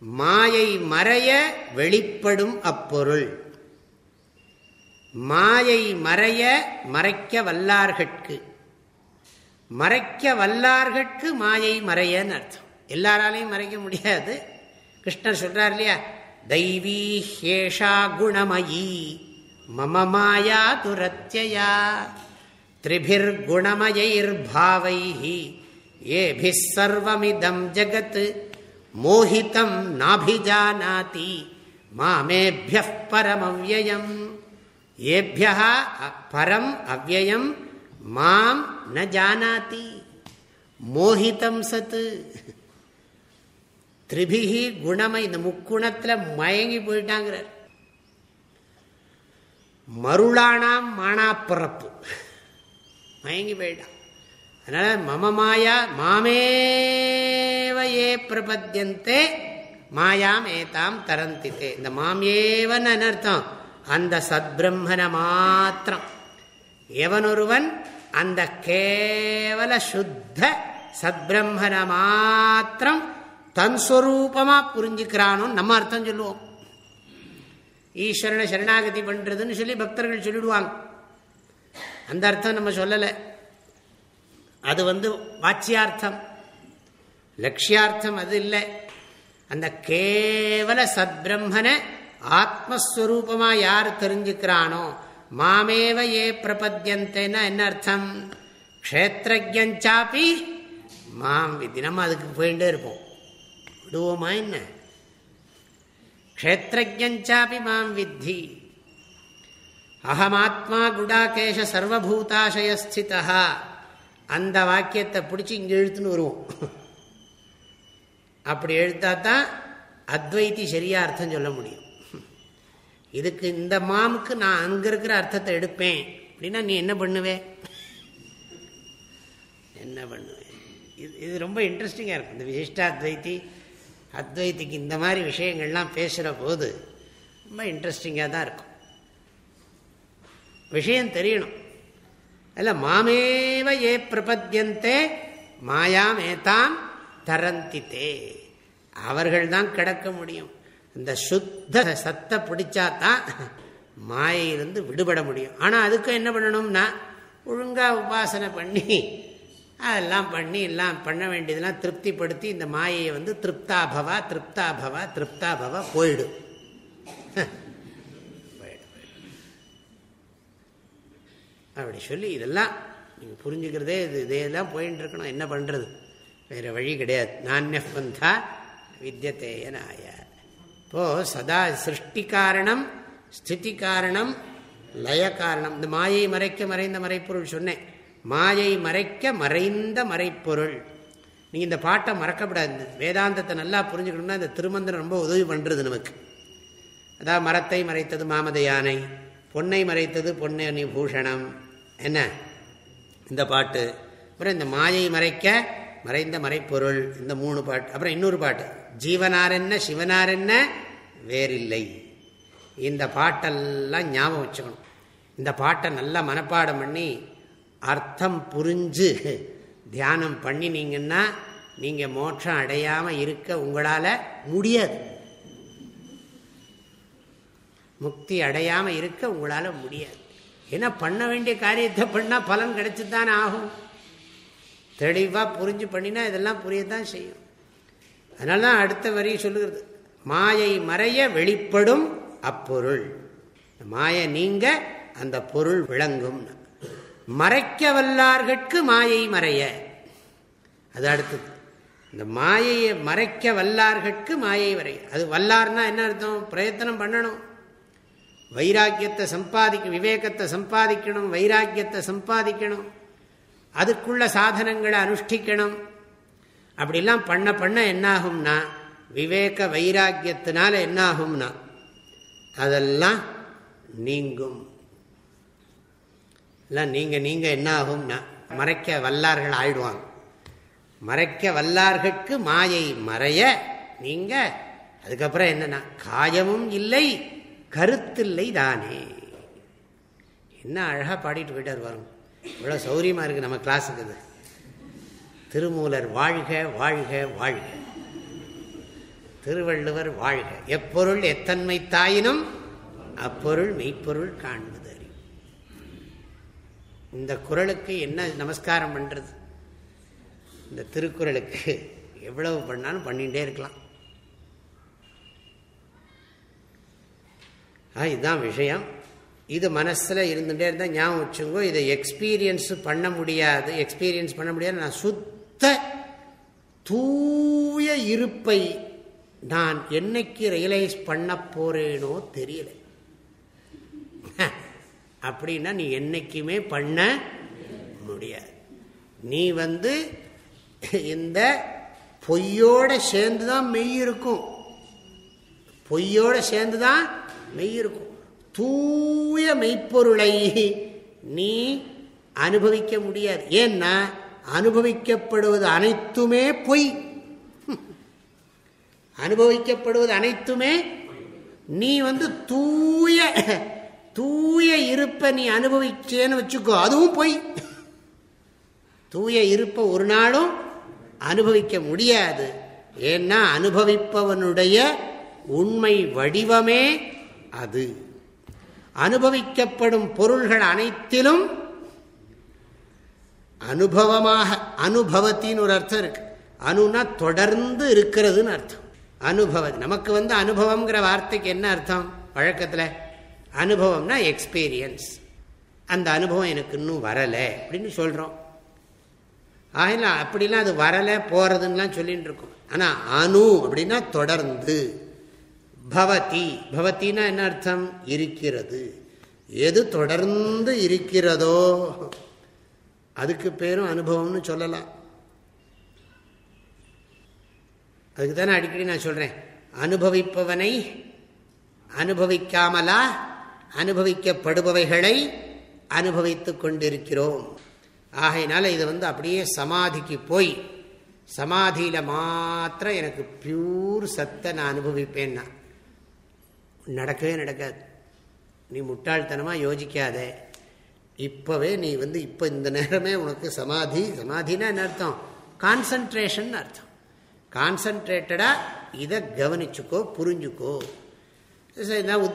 மாயை மறைய வெளிப்படும் அப்பொருள். மாயை மறைய மறைக்க வல்லார்கட்கு. மறைக்க வல்லார்கட்கு மாயை மறையன்னு அர்த்தம். எல்லாராலையும் மறைக்க முடியாது. கிருஷ்ணர் சொல்றார் இல்லையா? தெய்வீ ஹேஷா குணமயி மம மாயா துரத்தியா திரிபிர்குணமயைர்பாவை ஏபிஸ் சர்வமிதம் ஜகத் மோஹிதம் நாபிஜானாதி மாமேபிய பரமவ்யயம். ஏபியா பரம் அவ்வயம் மாம் ந ஜானாதி. மோஹிதம் சத்து திரிபிகி குணமை இந்த முக்குணத்தில் மயங்கி போயிட்டாங்கிறார். மருளானாம் மானாப்பிறப்பு மயங்கி போயிட்டான். அதனால மம மாயா மாமேவையே பிரபத்தியந்தே மாயாம் ஏதாம் தரந்தித்தே. இந்த மாம் ஏவன் அனர்த்தம் அந்த சத்பிரம்மன மாத்திரம். எவனொருவன் அந்த கேவல சுத்த சத்பிரம்மன மாத்திரம் தன் ஸ்வரூபமா புரிஞ்சுக்கிறானோ நம்ம அர்த்தம் சொல்லுவோம். ஈஸ்வரனை சரணாகதி பண்றதுன்னு சொல்லி பக்தர்கள் சொல்லிடுவாங்க. அந்த அர்த்தம் நம்ம சொல்லலை. அது வந்து வாட்சியார்த்தம் லட்சியார்த்தம் அது இல்லை. அந்த கேவல சத்பிரம்மனை ஆத்மஸ்வரூபமாக யார் தெரிஞ்சுக்கிறானோ மாமேவ ஏ பிரபத்தியந்தேன்னா என்ன அர்த்தம்? க்ஷேத்திரஜாப்பி மாம் வித்தி நம்ம அதுக்கு போயிட்டே இருப்போம். விடுவோமா என்ன? க்ஷேத்திரஜாப்பி மாம் வித்தி. அகமாத்மா குடாகேஷ சர்வபூதாசயஸ்திதா அந்த வாக்கியத்தை பிடிச்சி இங்கே எழுத்துன்னு வருவோம். அப்படி எழுத்தா தான் அத்வைத்தி சரியா அர்த்தம் சொல்ல முடியும். இதுக்கு இந்த மாமுக்கு நான் அங்கே இருக்கிற அர்த்தத்தை எடுப்பேன். அப்படின்னா நீ என்ன பண்ணுவே? என்ன பண்ணுவேன் இது இது ரொம்ப இன்ட்ரெஸ்டிங்காக இருக்கும். இந்த விசிஷ்டாத்வைத்தி அத்வைத்திக்கு இந்த மாதிரி விஷயங்கள்லாம் பேசுகிற போது ரொம்ப இன்ட்ரெஸ்டிங்காக தான் இருக்கும். விஷயம் தெரியணும். அல்ல மாமேவ ஏ பிரபத்தியந்தே மாயாம் ஏதாம் தரந்தித்தே. அவர்கள் தான் கிடக்க முடியும். இந்த சுத்த சத்தை பிடிச்சா தான் மாயிலிருந்து விடுபட முடியும். ஆனால் அதுக்கும் என்ன பண்ணணும்னா ஒழுங்காக உபாசனை பண்ணி அதெல்லாம் பண்ணி எல்லாம் பண்ண வேண்டியதெல்லாம் திருப்திப்படுத்தி இந்த மாயையை வந்து திருப்தாபவா திருப்தாபவா திருப்தாபவா போயிடும். அப்படி சொல்லி இதெல்லாம் நீங்கள் புரிஞ்சுக்கிறதே இது இதையெல்லாம் போயின்னு இருக்கணும். என்ன பண்ணுறது வேறு வழி கிடையாது. நானிய பந்தா வித்தியத்தேயனாய இப்போது சதா சிருஷ்டி காரணம் ஸ்திதி காரணம் லய காரணம். இந்த மாயை மறைக்க மறைந்த மறைப்பொருள் சொன்னேன். மாயை மறைக்க மறைந்த மறைப்பொருள். நீங்கள் இந்த பாட்டை மறக்கப்படாது. வேதாந்தத்தை நல்லா புரிஞ்சுக்கணும்னா இந்த திருமந்திரம் ரொம்ப உதவி பண்ணுறது நமக்கு. அதாவது மரத்தை மறைத்தது மாமத யானை பொன்னை மறைத்தது பொன்னி பூஷணம் என்ன? இந்த பாட்டு. அப்புறம் இந்த மாயை மறைக்க மறைந்த மறைப்பொருள். இந்த மூணு பாட்டு. அப்புறம் இன்னொரு பாட்டு. ஜீவனார் என்ன சிவனார் என்ன? வேறில்லை. இந்த பாட்டெல்லாம் ஞாபகம் வச்சுக்கணும். இந்த பாட்டை நல்லா மனப்பாடம் பண்ணி அர்த்தம் புரிஞ்சு தியானம் பண்ணினீங்கன்னா நீங்கள் மோட்சம் அடையாமல் இருக்க உங்களால் முடியாது. முக்தி அடையாமல் இருக்க உங்களால் முடியாது. ஏன்னா பண்ண வேண்டிய காரியத்தை பண்ணால் பலன் கிடைச்சிதானே ஆகும்? தெளிவாக புரிஞ்சு பண்ணினா இதெல்லாம் புரியத்தான் செய்யும். அதனால தான் அடுத்த வரி சொல்லுகிறது. மாயை மறைய வெளிப்படும் அப்பொருள். மாயை நீங்க அந்த பொருள் விளங்கும் மறைக்க வல்லார்கட்கு மாயை மறைய. அது அடுத்தது. இந்த மாயையை மறைக்க வல்லார்கட்கு மாயை வரைய அது வல்லார்னா என்ன அர்த்தம்? பிரயத்தனம் பண்ணணும். வைராக்கியத்தை சம்பாதிக்க விவேகத்தை சம்பாதிக்கணும் வைராக்கியத்தை சம்பாதிக்கணும். அதுக்குள்ள சாதனங்களை அனுஷ்டிக்கணும். அப்படிலாம் பண்ண பண்ண என்னாகும்னா விவேக வைராக்கியத்தினால என்னாகும்னா அதெல்லாம் நீங்கும். இல்லை நீங்கள் நீங்கள் என்ன ஆகும்னா மறைக்க வல்லார்கள் ஆயிடுவாங்க. மறைக்க வல்லார்கட்கு மாயை மறைய நீங்கள் அதுக்கப்புறம் என்னன்னா காயமும் இல்லை கருத்தில்லை தானே. என்ன அழகாக பாடிட்டு போயிட்டார் வரும் இவ்வளோ சௌரியமாக இருக்குது நம்ம கிளாஸுக்கு இது. திருமூலர் வாழ்க வாழ்க வாழ்க. திருவள்ளுவர் வாழ்க. எப்பொருள் எத்தன்மை தாயினும் அப்பொருள் மெய்ப்பொருள் காண்பது இந்த குரலுக்கு என்ன நமஸ்காரம் பண்ணுறது இந்த திருக்குறளுக்கு எவ்வளவு பண்ணாலும் பண்ணிகிட்டே இருக்கலாம். இதுதான் விஷயம். இது மனசில் இருந்துகிட்டே இருந்தால் ஞாபகம் வச்சுங்கோ இதை எக்ஸ்பீரியன்ஸ் பண்ண முடியாது. எக்ஸ்பீரியன்ஸ் பண்ண முடியாது. நான் சுத்த தூய இருப்பை நான் என்னைக்கு ரியலைஸ் பண்ண போறேனோ தெரியல. அப்படின்னா நீ என்னைக்குமே பண்ண முடியாது. நீ வந்து இந்த பொய்யோட சேர்ந்து தான் மெய் இருக்கும். பொய்யோட சேர்ந்து தான் மெய் இருக்கும். தூய மெய்ப்பொருளை நீ அனுபவிக்க முடியாது. ஏன்னா அனுபவிக்கப்படுவது அனைத்துமே பொய். அனுபவிக்கப்படுவது அனைத்துமே நீ வந்து தூய தூய இருப்பை நீ அனுபவிச்சேன்னு வச்சுக்கோ அதுவும் பொய். தூய இருப்பை ஒரு நாளும் அனுபவிக்க முடியாது. ஏன்னா அனுபவிப்பவனுடைய உண்மை வடிவமே அது. அனுபவிக்கப்படும் பொருள்கள் அனைத்திலும் அனுபவமாக அனுபவத்தின்னு ஒரு அர்த்தம் இருக்கு. அணுனா தொடர்ந்து இருக்கிறதுன்னு அர்த்தம். அனுபவ நமக்கு வந்து அனுபவம்ங்கிற வார்த்தைக்கு என்ன அர்த்தம்? வழக்கத்தில் அனுபவம்னா எக்ஸ்பீரியன்ஸ் அந்த அனுபவம் எனக்கு இன்னும் வரலை அப்படின்னு சொல்கிறோம் ஆகலாம் அப்படிலாம் அது வரலை போகிறதுன்னெலாம் சொல்லிகிட்டு இருக்கோம். ஆனால் அணு அப்படின்னா தொடர்ந்து. பவதி. பவத்தின்னா என்ன அர்த்தம்? இருக்கிறது. எது தொடர்ந்து இருக்கிறதோ அதுக்கு பேரும் அனுபவம்னு சொல்லலாம். அதுக்கு தானே அடிக்கடி நான் சொல்கிறேன் அனுபவிப்பவனை அனுபவிக்காமலா அனுபவிக்கப்படுபவைகளை அனுபவித்து கொண்டிருக்கிறோம். ஆகையினால இது வந்து அப்படியே சமாதிக்கு போய் சமாதியில் மாத்திரம் எனக்கு பியூர் சத்தை நான் அனுபவிப்பேன்னா. நடக்கவே நடக்காது. நீ முட்டாள்தனமாக யோசிக்காத. இப்போவே நீ வந்து இப்போ இந்த நேரமே உனக்கு சமாதி சமாதினா என்ன அர்த்தம்? கான்சன்ட்ரேஷன் அர்த்தம். கான்சன்ட்ரேட்டடாக இதை கவனிச்சுக்கோ புரிஞ்சுக்கோ.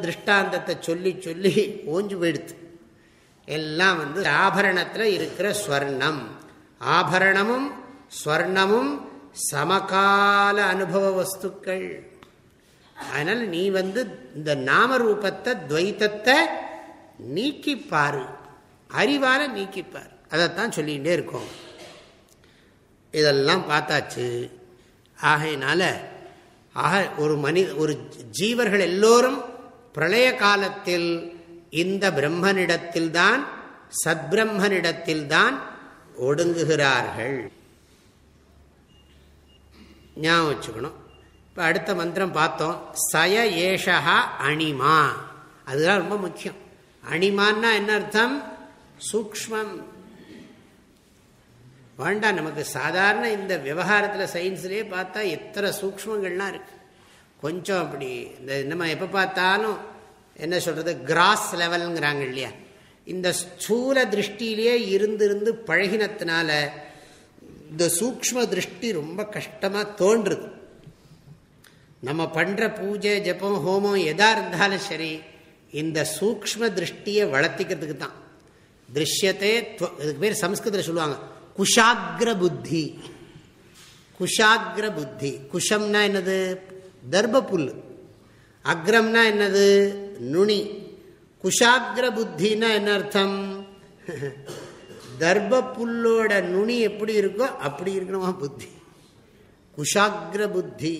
திருஷ்டாந்தத்தை சொல்லி சொல்லி ஓஞ்சு போயிடுத்து எல்லாம் வந்து ஆபரணத்தில் இருக்கிற ஸ்வர்ணம். ஆபரணமும் ஸ்வர்ணமும் சமகால அனுபவ வஸ்துக்கள். அதனால் நீ வந்து இந்த நாமரூபத்தை துவைத்தத்தை நீக்கிப்பாரு. அறிவால் நீக்கிப்பார். அதைத்தான் சொல்லிகிட்டே இருக்கோம். இதெல்லாம் பார்த்தாச்சு. ஆகையினால ஆக ஒரு மனி ஒரு ஜீவர்கள் எல்லோரும் பிரளய காலத்தில் இந்த பிரம்மனிடத்தில்தான் சத்பிரம்மனிடத்தில்தான் ஒடுங்குகிறார்கள். ஞாபகம் வச்சுக்கணும். இப்போ அடுத்த மந்திரம் பார்த்தோம். சய ஏஷா அணிமா. அதுதான் ரொம்ப முக்கியம். அணிமான்னா என்ன அர்த்தம்? சூக்மம் வேண்டாம் நமக்கு சாதாரண இந்த விவகாரத்தில் சயின்ஸ்லேயே பார்த்தா எத்தனை சூக்மங்கள்லாம் இருக்கு. கொஞ்சம் அப்படி இந்த நம்ம எப்போ பார்த்தாலும் என்ன சொல்கிறது கிராஸ் லெவலுங்கிறாங்க இல்லையா? இந்த ஸ்தூல திருஷ்டியிலேயே இருந்திருந்து பழகினத்தினால இந்த சூக்ம திருஷ்டி ரொம்ப கஷ்டமாக தோன்றுது. நம்ம பண்ணுற பூஜை ஜபம் ஹோமம் எதா இருந்தாலும் சரி இந்த சூக்ம திருஷ்டியை வளர்த்திக்கிறதுக்கு தான். திருஷ்யத்தை இதுக்கு பேர் சம்ஸ்கிருதத்தில் சொல்லுவாங்க. குஷாகிர புத்தி. குஷாகிர புத்தி. குஷம்னா என்னது? தர்ப புல் அக்ரம்னா என்னது? நுனி. குஷாகிர புத்தின்னா என்ன அர்த்தம்? தர்ப புல்லோட நுனி எப்படி இருக்கோ அப்படி இருக்கணுமா புத்தி. குஷாகிர புத்தி.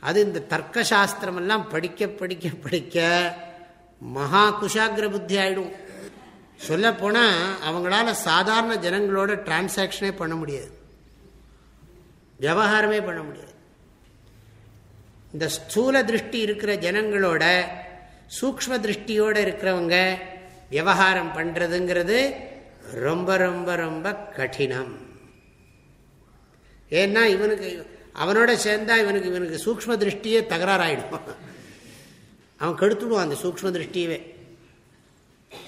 அது இந்த தர்க்க சாஸ்திரமெல்லாம் படிக்க படிக்க படிக்க மகா குஷாகிர புத்தி ஆயிடும். சொல்ல போனா அவங்களால சாதாரண ஜனங்களோட டிரான்சாக்ஷனே பண்ண முடியாது. விவகாரமே பண்ண முடியாது. இந்த ஸ்தூல திருஷ்டி இருக்கிற ஜனங்களோட சூக்ம திருஷ்டியோட இருக்கிறவங்க விவகாரம் பண்றதுங்கிறது ரொம்ப ரொம்ப ரொம்ப கடினம். ஏன்னா இவனுக்கு அவனோட சேர்ந்தா இவனுக்கு இவனுக்கு சூக்ம திருஷ்டியே தகராறாயிடும். அவன் கெடுத்துடுவான் அந்த சூக்ம திருஷ்டியவே.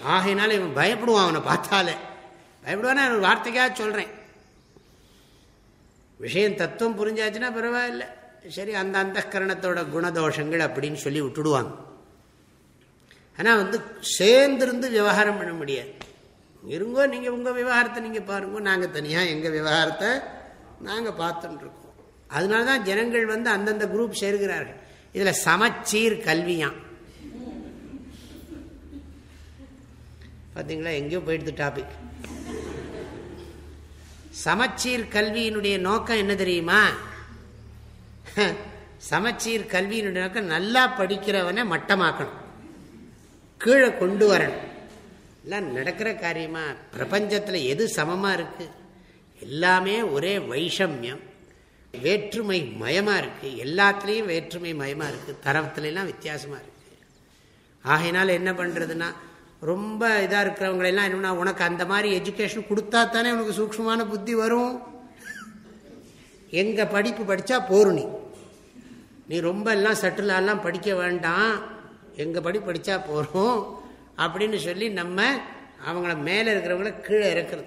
ஆகையினால இவன் பயப்படுவான் அவனை பார்த்தாலே. பயப்படுவானா? வார்த்தைக்காக சொல்கிறேன் விஷயம் தத்துவம் புரிஞ்சாச்சுன்னா பரவாயில்ல. சரி அந்த அந்த கரணத்தோட குணதோஷங்கள் அப்படின்னு சொல்லி விட்டுடுவாங்க. ஆனால் வந்து சேர்ந்திருந்து விவகாரம் பண்ண முடியாது. இருங்கோ நீங்கள் உங்கள் விவகாரத்தை நீங்கள் பாருங்க. நாங்கள் தனியாக எங்கள் விவகாரத்தை நாங்கள் பார்த்துட்டுருக்கோம் அதனால தான் ஜனங்கள் வந்து அந்தந்த குரூப் சேர்கிறார்கள். இதில் சமச்சீர் கல்வியாம் பார்த்தீங்களா எங்கேயோ போயிடுது டாபிக் சமச்சீர் கல்வியினுடைய நோக்கம் என்ன தெரியுமா? சமச்சீர் கல்வியினுடைய நோக்கம் நல்லா படிக்கிறவனை மட்டமாக்கணும். கீழே கொண்டு வரணும். எல்லாம் நடக்கிற காரியமா? பிரபஞ்சத்தில் எது சமமாக இருக்கு? எல்லாமே ஒரே வைஷமியம். வேற்றுமை மயமாக இருக்கு. எல்லாத்துலேயும் வேற்றுமை மயமாக இருக்கு. தரத்துலாம் வித்தியாசமாக இருக்கு. ஆகையினால என்ன பண்ணுறதுன்னா ரொம்ப இதாக இருக்கிறவங்களெல்லாம் என்னன்னா உனக்கு அந்த மாதிரி எஜுகேஷன் கொடுத்தா தானே உனக்கு சூக்மமான புத்தி வரும். எங்கள் படிப்பு படித்தா போரும் நீ. நீ ரொம்ப எல்லாம் சட்டிலாலாம் படிக்க வேண்டாம். எங்கள் படி படித்தா போகிறோம் அப்படின்னு சொல்லி நம்ம அவங்கள மேலே இருக்கிறவங்கள கீழே இறக்குறது.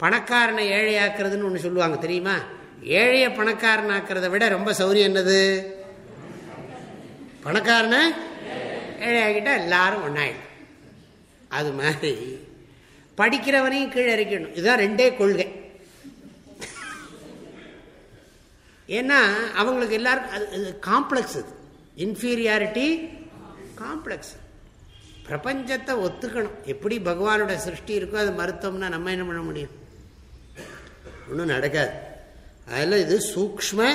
பணக்காரனை ஏழையாக்குறதுன்னு ஒன்று சொல்லுவாங்க தெரியுமா? ஏழைய பணக்காரனாக்கிறத விட ரொம்ப சௌரியம் என்னது? பணக்காரன? ஏழையாக்கிட்டா எல்லாரும் ஒன்றாயிடும் அது மாதிரி படிக்கிறவனையும் கீழே இறக்கணும் இதுதான் ரெண்டே கொள்கை. ஏன்னா அவங்களுக்கு எல்லாருக்கும் அது காம்ப்ளெக்ஸ் இது. இன்ஃபீரியாரிட்டி காம்ப்ளெக்ஸ் பிரபஞ்சத்தை ஒத்துக்கணும். எப்படி பகவானோட சிருஷ்டி இருக்கோ அது மருத்துவம்னா நம்ம என்ன பண்ண முடியும்? ஒன்றும் நடக்காது. அதில் இது சூக்ம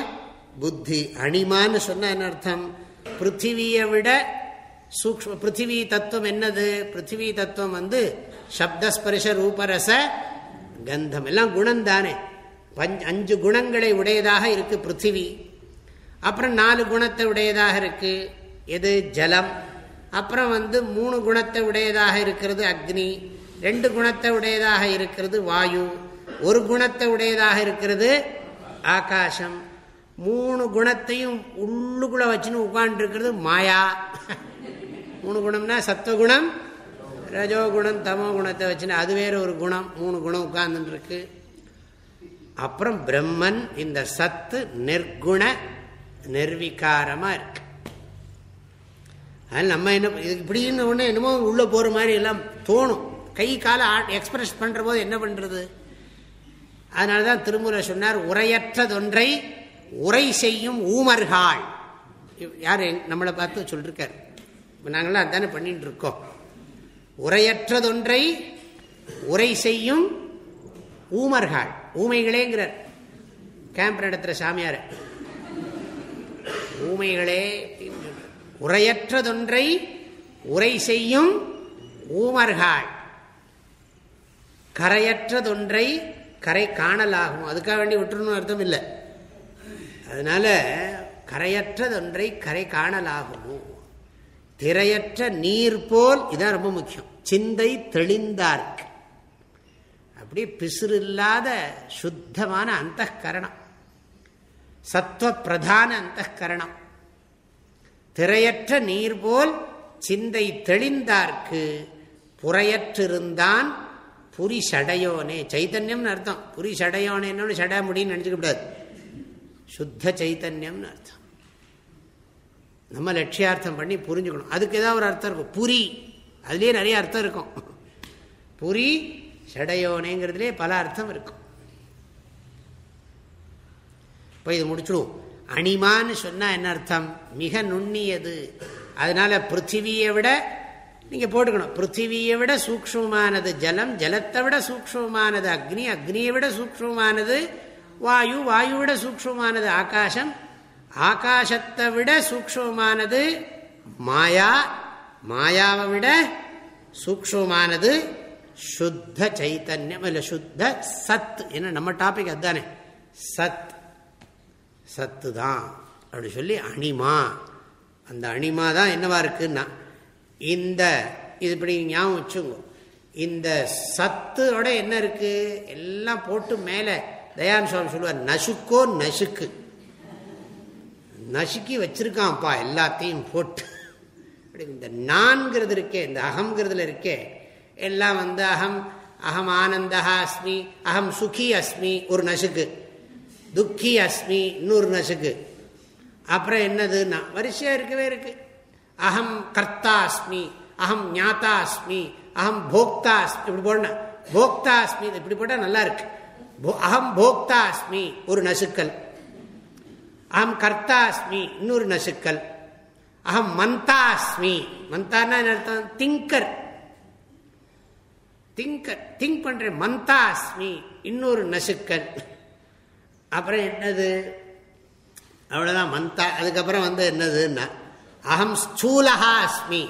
புத்தி. அணிமான்னு சொன்ன என்ன அர்த்தம்? பிருத்திவியை விட சூக்ம பிருத்திவி தத்துவம் என்னது? பிருத்திவி தத்துவம் வந்து சப்தஸ்பரிச ரூபரச கந்தம். எல்லாம் குணம் தானே. பஞ்ச் அஞ்சு குணங்களை உடையதாக இருக்கு பிருத்திவி. அப்புறம் நாலு குணத்தை உடையதாக இருக்கு. எது? ஜலம். அப்புறம் வந்து மூணு குணத்தை உடையதாக இருக்கிறது அக்னி. ரெண்டு குணத்தை உடையதாக இருக்கிறது வாயு. ஒரு குணத்தை உடையதாக இருக்கிறது ஆகாசம் மூணு குணத்தையும் உள்ளுக்குள்ள வச்சுன்னு உட்காந்துருக்கிறது மாயா. மூணு குணம்னா சத்துவகுணம் ரஜோகுணம் தமோ குணத்தை வச்சுன்னு அது வேற ஒரு குணம் மூணு குணம் உட்கார்ந்துருக்கு அப்புறம் பிரம்மன் இந்த சத்து நெற்குண நிர்விகாரமா இருக்கு. அதனால் நம்ம என்ன இப்படின்னு ஒன்று என்னமோ உள்ளே போகிற மாதிரி எல்லாம் தோணும். கை காலை எக்ஸ்பிரஸ் பண்ணுற போது என்ன பண்ணுறது அதனால தான் திருமுறை சொன்னார் உரையற்றதொன்றை உரை செய்யும் ஊமர்காள். யார் நம்மளை பார்த்து சொல்லிருக்கார். இப்போ நாங்களாம் அதானே பண்ணிட்டு இருக்கோம். உரையற்றதொன்றை உரை செய்யும் ஊமர்கள். ஊமைகளேங்கிறார். கேம்ப் நடத்துகிற சாமியார். ஊமைகளே உரையற்றதொன்றை உரை செய்யும் ஊமர்கள். கரையற்றதொன்றை கரை காணலாகும். அதுக்காக வேண்டி விட்டுருன்னு அர்த்தம் இல்லை. அதனால கரையற்றதொன்றை கரை காணலாகும். திரையற்ற நீர் போல் இதான் ரொம்ப முக்கியம். சிந்தை தெளிந்தார்க்கு அப்படி பிசுறு இல்லாத சுத்தமான அந்த கரணம் சத்துவ பிரதான அந்த கரணம் திரையற்ற நீர் போல் சிந்தை தெளிந்தார்க்கு புறையற்றிருந்தான் புரி சடையோனே சைத்தன்யம்னு அர்த்தம். புரி சடையோனேன்னு சட முடின்னு நினச்சிக்க கூடாது. சுத்த சைத்தன்யம்னு அர்த்தம். நம்ம லட்சியார்த்தம் பண்ணி புரிஞ்சுக்கணும். அதுக்கு ஏதாவது ஒரு அர்த்தம் இருக்கும். புரி. அதுலேயே நிறைய அர்த்தம் இருக்கும். புரி சடையோனேங்கிறதுலே பல அர்த்தம் இருக்கும். இப்போ இது முடிச்சிடுவோம். அணிமான்னு சொன்னால் என்ன அர்த்தம்? மிக நுண்ணியது. அதனால பிருத்திவியை விட நீங்கள் போட்டுக்கணும். பிருத்திவியை விட சூக்ஷமானது ஜலம் ஜலத்தை விட சூக்ஷமானது அக்னி அக்னியை விட சூக்ஷமானது வாயு வாயு விட சூக்ஷமானது ஆகாசம். ஆகாசத்தை விட சூக்ஷமானது மாயா மாயாவை விட சூக்ஷமானது சுத்த சைத்தன்யம் இல்லை சுத்த சத் என்ன நம்ம டாபிக் அதுதானே? சத். சத்து தான் அப்படி சொல்லி அணிமா அந்த அணிமா தான் என்னவா இருக்குன்னா இந்த இது இப்படி ஞாபகம் வச்சுங்க இந்த சத்தோட என்ன இருக்கு? எல்லாம் போட்டு மேலே தயான் சுவாமி சொல்லுவார் நசுக்கோ நசுக்கு. நசுக்கி வச்சிருக்கான்ப்பா எல்லாத்தையும் போட்டு. இந்த நான்கிறது இருக்கே இந்த அகங்கிறதுல இருக்கே எல்லாம் வந்து அகம் அகம் ஆனந்தா அஸ்மி அகம் சுகி அஸ்மி ஒரு நசுக்கு. துக்கி அஸ்மி இன்னொரு நசுக்கு. அப்புறம் என்னதுன்னா வரிசையா இருக்கவே இருக்கு. அகம் கர்த்தா அஸ்மி அகம் ஞாத்தா அஸ்மி அகம் போக்தா அஸ்மி இப்படி போடணும் போக்தா அஸ்மி இப்படி போட்டால் நல்லா இருக்கு. அகம் போக்தா அஸ்மி ஒரு நசுக்கல். அகம் கர்த்தா அஸ்மி இன்னொரு நசுக்கல். அகம் மந்தா அஸ்மி மந்தான்னா அர்த்தம்? திங்கர். திங்கர் திங்க் பண்றேன் மந்தா அஸ்மி இன்னொரு நசுக்கல். அப்புறம் என்னது? அவ்வளோதான் மந்தா அதுக்கப்புறம் வந்து என்னதுன்னா அகம் ஸ்தூலகா அஸ்மி.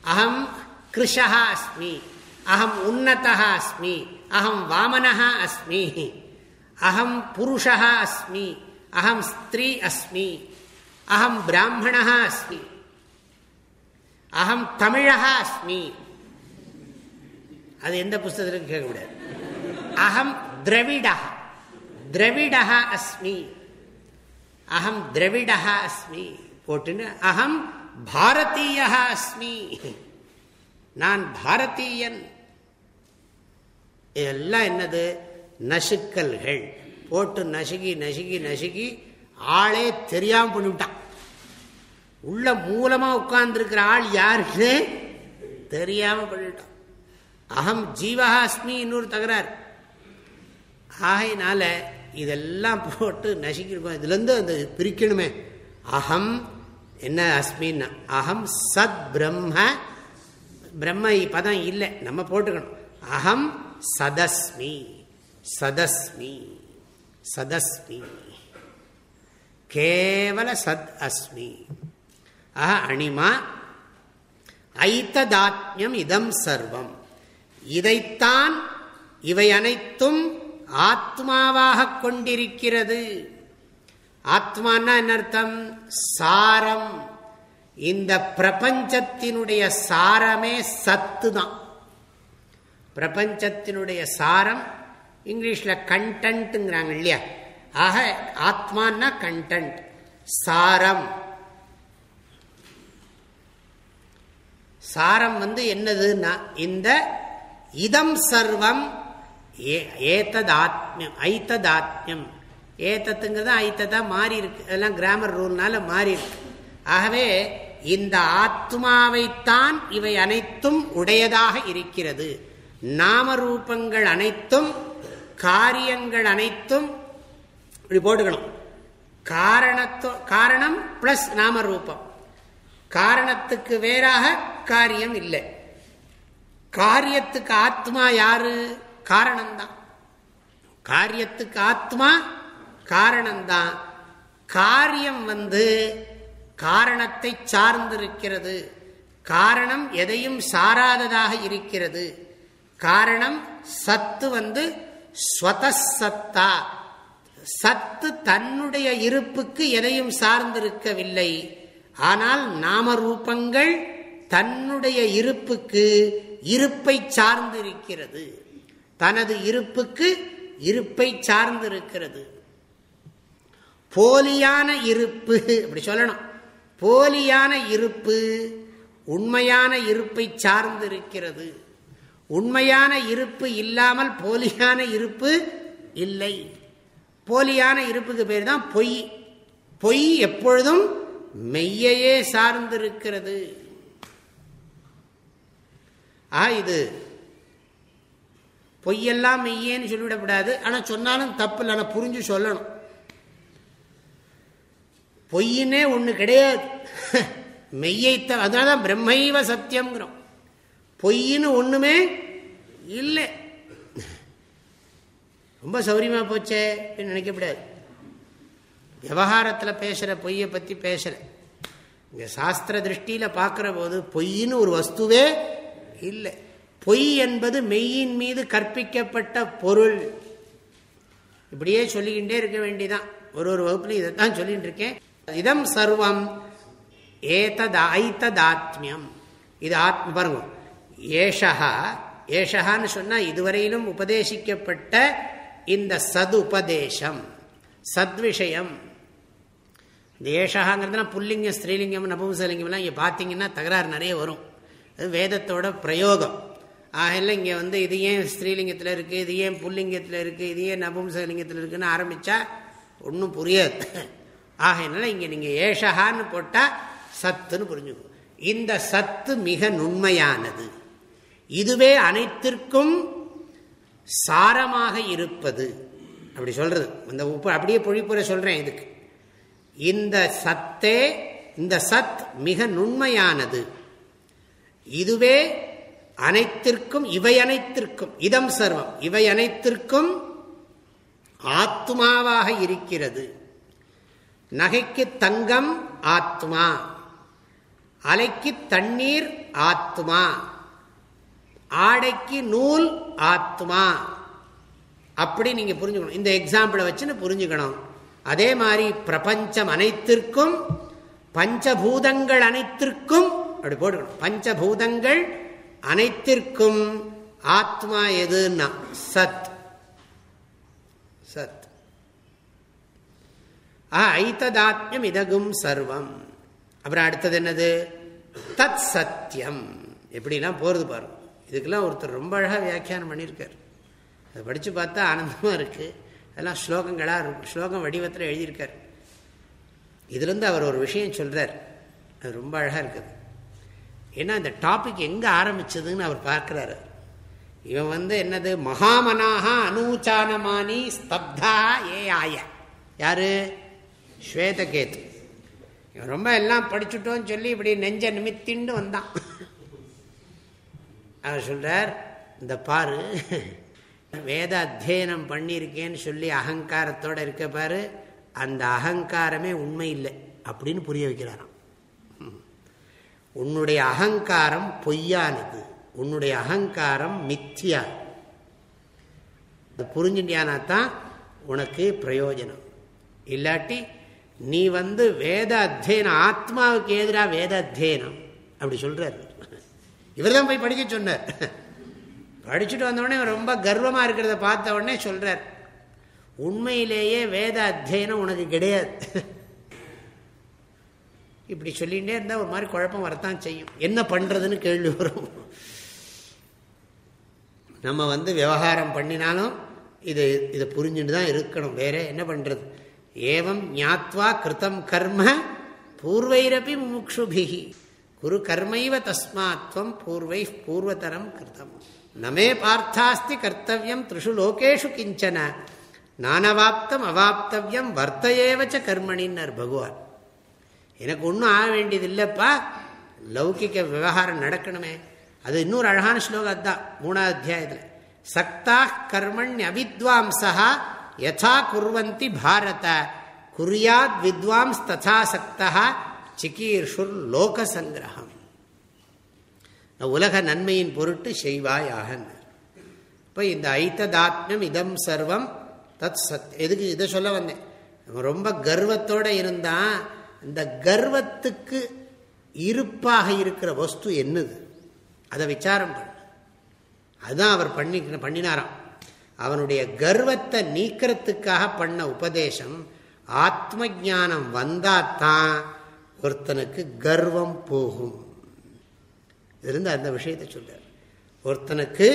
அகம் கிருஷா அஸ்மி. அகம் உன்னதா அஸ்மி. அகம் வாமனஹா அஸ்மி. அகம் புருஷா அஸ்மி. அகம் ஸ்திரீ அஸ்மி. அகம் பிராமணா அஸ்மி. அகம் தமிழா அஸ்மி. அது எந்த புஸ்தகத்திலும் கேட்கக்கூடாது. அகம் திரவிடா திரவிடா அஸ்மி. அகம் திரவிடா அஸ்மி. போட்டுன்னு அகம் பாரதீயா அஸ்மி. நான் பாரதீயன். இதெல்லாம் என்னது? நசுக்கல்கள். போட்டு நசுகி நசுகி நசுகி ஆளே தெரியாம பண்ணிவிட்டான் உள்ள மூலமா உட்கார்ந்துருக்கிற ஆள் யாருன்னு தெரியாம பண்ணிவிட்டான் அகம் ஜீவஹாஸ்மி இன்னொரு தகராறு. ஆகையினால இதெல்லாம் போட்டு நசுக்கிருக்கோம். இதுலேருந்து அந்த பிரிக்கணுமே. அகம் என்ன அஸ்மின்? அகம் சத் பிரம்ம பிரம்ம பதம் இல்லை நம்ம போட்டுக்கணும். அகம் சதஸ்மி சதஸ்மி சதஸ்மி. கேவல சத் அஸ்மி. அஹ அணிமா ஐத்ததாத்மியம் இதம் சர்வம். இதைத்தான் இவை அனைத்தும் ஆத்மாவாக கொண்டிருக்கிறது. ஆத்மானா என்ன அர்த்தம்? சாரம். இந்த பிரபஞ்சத்தினுடைய சாரமே சத்து தான் பிரபஞ்சத்தினுடைய சாரம் இங்கிலீஷ்ல கண்டன்ட்ங்கிறாங்க இல்லையா? ஆக ஆத்மானா கண்டென்ட் சாரம். சாரம் வந்து என்னதுன்னா இந்த இதம் சர்வம் ஏத்ததாத்மியம் ஐத்ததாத்மியம். ஏத்தத்துங்கிறது ஐத்ததா மாறி இருக்கு அதெல்லாம் கிராமர் ரூல்னால மாறி இருக்கு ஆகவே இந்த ஆத்மாவைத்தான் இவை அனைத்தும் உடையதாக இருக்கிறது. நாம ரூபங்கள் அனைத்தும் காரியங்கள் அனைத்தும் இப்படி போட்டுக்கணும். காரணத்தோ காரணம் பிளஸ் நாம ரூபம் காரணத்துக்கு வேறாக காரியம் இல்லை. காரியத்துக்கு ஆத்மா யாரு? காரணம்தான். காரியத்துக்கு ஆத்மா காரணம்தான் காரியம் வந்து காரணத்தை சார்ந்திருக்கிறது. காரணம் எதையும் சாராததாக இருக்கிறது. காரணம் சத்து வந்து ஸ்வதசத்தா. சத்து தன்னுடைய இருப்புக்கு எதையும் சார்ந்திருக்கவில்லை. ஆனால் நாம ரூபங்கள் தன்னுடைய இருப்புக்கு இருப்பை சார்ந்திருக்கிறது. தனது இருப்புக்கு இருப்பை சார்ந்திருக்கிறது. போலியான இருப்பு. அப்படி சொல்லணும். போலியான இருப்பு உண்மையான இருப்பை சார்ந்திருக்கிறது. உண்மையான இருப்பு இல்லாமல் போலியான இருப்பு இல்லை. போலியான இருப்புக்கு பேர் தான் பொய். பொய் எப்பொழுதும் மெய்யையே சார்ந்திருக்கிறது. ஆ இது பொய்யெல்லாம் மெய்யேன்னு சொல்லிவிடக்கூடாது. ஆனால் சொன்னாலும் தப்பு இல்லை. ஆனால் புரிஞ்சு சொல்லணும். பொய்யினே ஒன்று கிடையாது. மெய்யைத்த அதனால தான் பிரம்மைவ சத்தியம்ங்கிறோம். பொய்ன்னு ஒன்றுமே இல்லை. ரொம்ப சௌரியமாக போச்சே அப்படின்னு நினைக்கப்படாது. விவகாரத்தில் பேசுகிற பொய்யை பற்றி பேசுகிறேன் இங்கே சாஸ்திர திருஷ்டியில் பார்க்குற போது பொய்ன்னு ஒரு வஸ்துவே இல்லை. பொய் என்பது மெய்யின் மீது கற்பிக்கப்பட்ட பொருள். இப்படியே சொல்லிக்கிட்டே இருக்க வேண்டிதான் ஒரு ஒரு வகுப்புலையும் இதைத்தான் சொல்லிகிட்டு இருக்கேன். இதம் சர்வம் ஏதத் ஐத்ததாத்மியம். இது ஆத்ம பாருங்க. ஏஷா ஏஷகான்னு சொன்னால் இதுவரையிலும் உபதேசிக்கப்பட்ட இந்த சதுபதேசம் சத்விஷயம். இந்த ஏஷகாங்கிறதுனா புல்லிங்கம் ஸ்ரீலிங்கம் நபும்சலிங்கம்லாம் இங்கே பார்த்தீங்கன்னா தகராறு நிறைய வரும். அது வேதத்தோட பிரயோகம். ஆகல இங்கே வந்து இது ஏன் ஸ்ரீலிங்கத்தில் இருக்குது இது ஏன் புல்லிங்கத்தில் இருக்குது இது ஏன் நபும்சலிங்கத்தில் இருக்குதுன்னு ஆரம்பித்தா ஒன்றும் புரியாது. ஆகையினால இங்கே நீங்கள் ஏஷகான்னு போட்டால் சத்துன்னு புரிஞ்சுக்கும் இந்த சத்து மிக நுண்மையானது. இதுவே அனைத்திற்கும் சாரமாக இருப்பது. அப்படி சொல்றது. இந்த உப்பு அப்படியே பொழிப்புரை சொல்றேன் இதுக்கு. இந்த சத்தே இந்த சத் மிக நுண்மையானது. இதுவே அனைத்திற்கும் இவை அனைத்திற்கும் இதம் சர்வம் இவை அனைத்திற்கும் ஆத்மாவாக இருக்கிறது. நகைக்கு தங்கம் ஆத்மா அலைக்கு தண்ணீர் ஆத்மா ஆடைக்கு நூல் ஆத்மா அப்படி நீங்க புரிஞ்சுக்கணும். இந்த எக்ஸாம்பிளை வச்சுன்னு புரிஞ்சுக்கணும். அதே மாதிரி பிரபஞ்சம் அனைத்திற்கும் பஞ்சபூதங்கள் அனைத்திற்கும் அப்படி போட்டுக்கணும். பஞ்சபூதங்கள் அனைத்திற்கும் ஆத்மா எதுன்னா? சத் சத். ஐத்ததாத்மியம் இதகும் சர்வம். அப்புறம் அடுத்தது என்னது? தத் சத்தியம் எப்படிலாம் போகிறது பாருங்க இதுக்கெல்லாம் ஒருத்தர் ரொம்ப அழகாக வியாக்கியானம் பண்ணியிருக்கார். அதை படித்து பார்த்தா ஆனந்தமாக இருக்குது அதெல்லாம் ஸ்லோகங்களாக ஸ்லோகம் வடிவத்தில் எழுதியிருக்கார். இதுலேருந்து அவர் ஒரு விஷயம் சொல்கிறார் அது ரொம்ப அழகாக இருக்குது. ஏன்னா இந்த டாபிக் எங்கே ஆரம்பிச்சதுன்னு அவர் பார்க்குறாரு. இவன் வந்து என்னது? மகாமனாக அனூச்சானமானி ஸ்தப்தா ஏ ஆய. யாரு? ஸ்வேதகேத். இவன் ரொம்ப எல்லாம் படிச்சுட்டோன்னு சொல்லி இப்படி நெஞ்ச நிமித்தின்னு வந்தான். அவர் சொல்கிறார் இந்த பாரு வேத அத்தியனம் பண்ணியிருக்கேன்னு சொல்லி அகங்காரத்தோட இருக்க பாரு அந்த அகங்காரமே உண்மை இல்லை அப்படின்னு புரிய வைக்கிறாராம். உன்னுடைய அகங்காரம் பொய்யானது உன்னுடைய அகங்காரம் மித்தியா அது புரிஞ்சுட்டியானா தான் உனக்கு பிரயோஜனம். இல்லாட்டி நீ வந்து வேத அத்தியனம் ஆத்மாவுக்கு எதிராக வேத அத்தியனம். அப்படி சொல்றாரு. இவர் தான் போய் படிக்க சொன்னார். படிச்சுட்டு வந்தவுடனே ரொம்ப கர்வமாக இருக்கிறத பார்த்த உடனே சொல்றார் உண்மையிலேயே வேத அத்தியனம் உனக்கு கிடையாது. இப்படி சொல்லிகிட்டே இருந்தால் ஒரு மாதிரி குழப்பம் வரத்தான் செய்யும். என்ன பண்ணுறதுன்னு கேள்வி வரும். நம்ம வந்து விவகாரம் பண்ணினாலும் இது இதை புரிஞ்சுட்டு தான் இருக்கணும். வேற என்ன பண்ணுறது ஏவம் ஞாத்வா கிருத்தம் கர்ம பூர்வைரப்பி முமுக்ஷுபிகி குரு கர்மைவ தஸ்மாத்வம் பூர்வை பூர்வதரம் கிருத்தம். நமே பார்த்தாஸ்தி கர்த்தவியம் த்ரிஷு லோகேஷு கிஞ்சன. நானவாப்தம் அவாப்தவியம் வர்த்தையேவச்ச கர்மணின்னர் பகவான். எனக்கு ஒன்றும் ஆக வேண்டியது இல்லைப்பா லௌகிக்க விவகாரம் நடக்கணுமே. அது இன்னொரு அழகான ஸ்லோகம் அதுதான் மூணாவது அத்தியாயத்தில். சக்தா கர்மண் அவித்வாம்சா யதா குர்வந்தி பாரத குறியாத் வித்வாம்ஸ் ததா சக்தா சிகீர்ஷுர் லோக சங்கிரகம் உலக நன்மையின் பொருட்டு செய்வாயாக இப்போ இந்த ஐத்ததாத்மியம் இதம் சர்வம் தத் சத் எதுக்கு இதை சொல்ல வந்தேன்? ரொம்ப கர்வத்தோடு இருந்தான் இந்த கர்வத்துக்கு இருப்பாக இருக்கிற வஸ்து என்னது? அதை விசாரம் பண்ண. அதுதான் அவர் பண்ணி பண்ணினாராம். அவனுடைய கர்வத்தை நீக்கிறதுக்காக பண்ண உபதேசம் ஆத்ம ஜானம் வந்தாதான் ஒருத்தனுக்கு கர்வம் போகும். இதுலேருந்து அந்த விஷயத்தை சொல்றார். ஒருத்தனுக்கு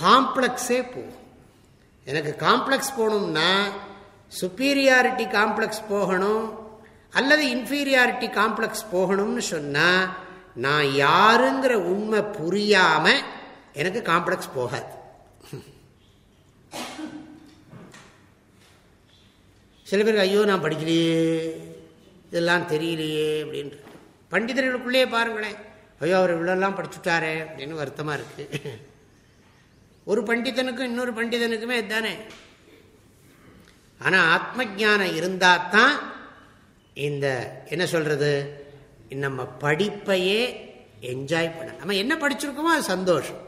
காம்ப்ளெக்ஸே போகும். எனக்கு காம்ப்ளெக்ஸ் போகணும்னா சுப்பீரியாரிட்டி காம்ப்ளெக்ஸ் போகணும் அல்லது இன்ஃபீரியாரிட்டி காம்ப்ளெக்ஸ் போகணும்னு சொன்னால் நான் யாருங்கிற உண்மை புரியாமல் எனக்கு காம்ப்ளெக்ஸ் போகாது. சில பேருக்கு ஐயோ நான் படிக்கலையே இதெல்லாம் தெரியலையே அப்படின்ட்டு. பண்டிதர்களுக்குள்ளேயே பாருங்களேன். ஐயோ அவர் இவ்வளோலாம் படிச்சுட்டாரே அப்படின்னு வருத்தமாக இருக்குது ஒரு பண்டிதனுக்கும் இன்னொரு பண்டிதனுக்குமே இதுதானே. ஆனால் ஆத்ம ஜானம் இருந்தால் தான் இந்த என்ன சொல்கிறது நம்ம படிப்பையே என்ஜாய் பண்ண நம்ம என்ன படிச்சிருக்கோமோ அது சந்தோஷம்.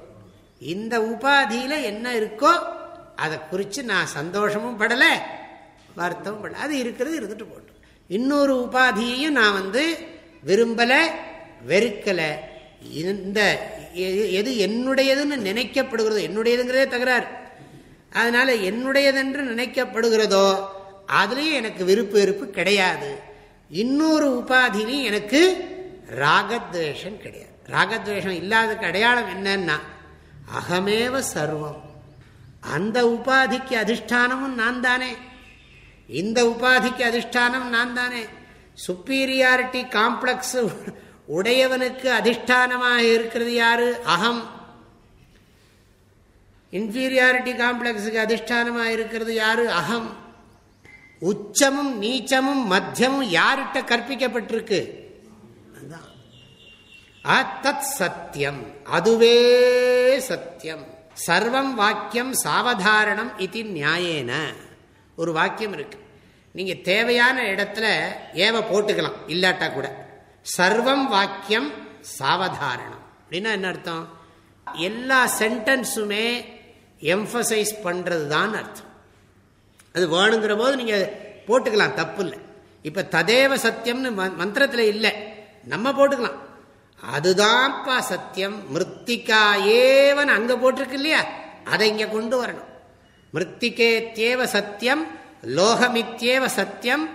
இந்த உபாதியில் என்ன இருக்கோ அதை குறித்து நான் சந்தோஷமும் படலை வருத்தமும் படலை. அது இருக்கிறது இருந்துட்டு போட்டோம் இன்னொரு உபாதியையும் நான் வந்து விரும்பலை வெறுக்கலை. இந்த எது என்னுடையதுன்னு நினைக்கப்படுகிறதோ என்னுடையதுங்கிறதே தகராறு. அதனால் என்னுடையதென்று நினைக்கப்படுகிறதோ அதுலேயும் எனக்கு விருப்பு வெறுப்பு கிடையாது. இன்னொரு உபாதிலையும் எனக்கு ராகத்வேஷம் கிடையாது. ராகத்வேஷம் இல்லாததுக்கு அடையாளம் என்னன்னா அகமேவ சர்வம். அந்த உபாதிக்கு அதிஷ்டானமும் நான் தானே இந்த உபாதிக்கு அதிஷ்டானம் நான் தானே சுப்பீரியாரிட்டி காம்ப்ளெக்ஸ் உடையவனுக்கு அதிஷ்டானமாக இருக்கிறது யாரு? அகம். இன்ஃபீரியாரிட்டி காம்ப்ளெக்ஸுக்கு அதிஷ்டானமாக இருக்கிறது யாரு? அகம். உச்சமும் நீச்சமும் மத்தியமும் யார்கிட்ட கற்பிக்கப்பட்டிருக்கு? தத் சத்தியம். அதுவே சத்தியம். சர்வம் வாக்கியம் சாவதாரணம் இது நியாயேன. ஒரு வாக்கியம் இருக்கு. நீங்க தேவையான இடத்துல ஏவ போட்டுக்கலாம் இல்லாட்டா கூட. சர்வம் வாக்கியம் சாவதாரணம். அப்படின்னா என்ன அர்த்தம்? எல்லா சென்டென்ஸுமே எம்ஃபசைஸ் பண்றது தான் அர்த்தம். அது வேணுங்கிற போது நீங்க போட்டுக்கலாம் தப்பு இல்லை இப்ப ததேவ சத்தியம்னு மந்திரத்தில் இல்லை. நம்ம போட்டுக்கலாம். அதுதான்ப்பா சத்தியம். மிருத்திகா ஏவன் அங்க போட்டிருக்கு இல்லையா அதை இங்க கொண்டு வரணும். மிருத்திகேத்தியேவ சத்தியம் லோகமித்யேவ சத்தியம்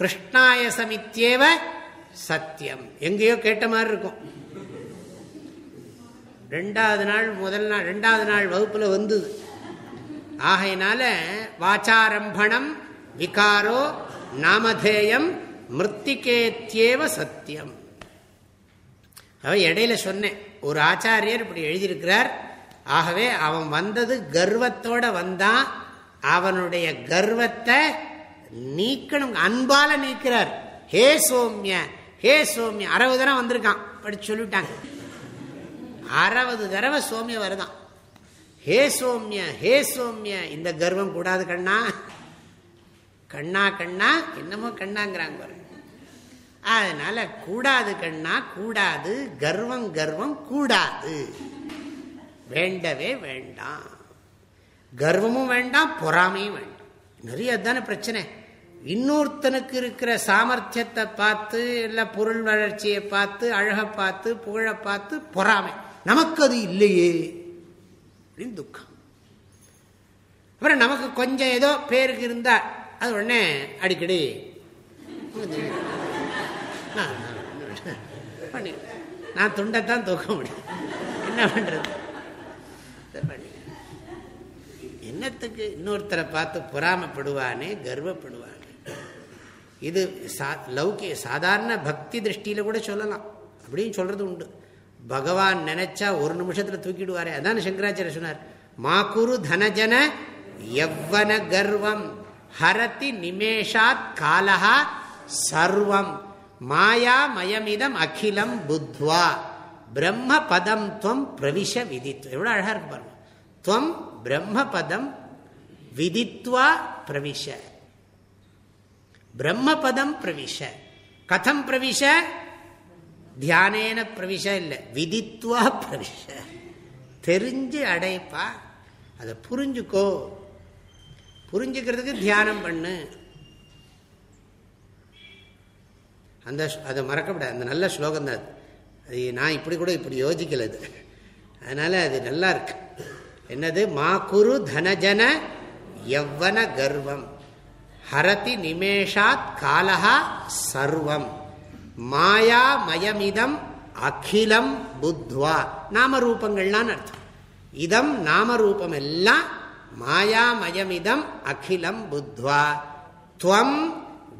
கிருஷ்ணாயசமித்யேவ சத்தியம். எங்கேயோ கேட்ட மாதிரி இருக்கும். ரெண்டாவது நாள் முதல் நாள் ரெண்டாவது நாள் வகுப்புல வந்தது. ஆகையினால வாச்சாரம்பணம் விகாரோ நாமதேயம் மிருத்திகேத்தியேவ சத்தியம். அவன் இடையில சொன்னேன் ஒரு ஆச்சாரியர் இப்படி எழுதியிருக்கிறார். ஆகவே அவன் வந்தது கர்வத்தோட வந்தான் அவனுடைய கர்வத்தை நீக்கணும். அன்பால நீக்கிறார். ஹே சோம்ய ஹே சோம்ய. அறுபது தடவை வந்திருக்கான். படிச்சு சொல்லிட்டாங்க. அறுபது தடவை சோமிய வருதான். ஹே சோம்ய ஹே சோம்ய. இந்த கர்வம் கூடாது கண்ணா. கண்ணா கண்ணா என்னமோ கண்ணாங்கிறாங்க பாருங்க. அதனால கூடாது கண்ணா கூடாது. கர்வம் கர்வம் கூடாது. வேண்டவே வேண்டாம். கர்வமும் வேண்டாம் பொறாமையும் வேண்டாம். நிறைய தானே பிரச்சனை. இன்னொருத்தனுக்கு இருக்கிற சாமர்த்தியத்தை பார்த்து இல்லை பொருள் வளர்ச்சியை பார்த்து அழகை பார்த்து புகழை பார்த்து பொறாமை. நமக்கு அது இல்லையே. அப்படின்னு துக்கம். அப்புறம் நமக்கு கொஞ்சம் ஏதோ பேருக்கு இருந்தா அது உடனே அடிக்கடி பண்ணி. நான் துண்டைத்தான் தூக்க முடியும். என்ன பண்ணுறது என்னத்துக்கு இன்னொருத்தரை பார்த்து பொறாமப்படுவானே கர்வப்படுவானே? இது சா லௌகிய சாதாரண பக்தி திருஷ்டியில கூட சொல்லலாம். அப்படின்னு சொல்கிறது உண்டு. பகவான் நினைச்சா ஒரு நிமிஷத்தில் தூக்கிடுவாரே. அதான் சங்கராச்சாரிய சொன்னார். மா குரு தனஜன எவ்வன கர்வம். ஹரதி நிமேஷாத் காலஹா சர்வம். மாயா மயமிதம் அகிலம் புத்வா. பிரம்ம பதம் துவம் பிரவிஷ விதித்வம் எவ்வளோ அழகாக இருக்கு பாருங்க. துவம் பிரம்ம பதம் விதித்வா பிரவிஷ. பிரம்ம பதம் பிரவிஷ. கதம் பிரவிஷ? தியானேன பிரவிஷ இல்லை. விதித்வா பிரவிஷ. தெரிஞ்சு அடைப்பா. அதை புரிஞ்சுக்கோ. புரிஞ்சுக்கிறதுக்கு தியானம் பண்ணு. அந்த அதை மறக்கப்படாது அந்த நல்ல ஸ்லோகம் தான் அது. நான் இப்படி கூட இப்படி யோசிக்கல அது. அதனால அது நல்லா இருக்கு. என்னது? மா குரு தனஜன எவ்வன கர்வம். ஹரதி நிமேஷாத் காலஹா சர்வம். மாயா மயமிதம் அகிலம் புத்வா. நாம ரூபங்கள்லாம் அர்த்தம். இதம் நாம ரூபம் எல்லாம் மாயாமயமிதம் அகிலம் புத்வா. துவம்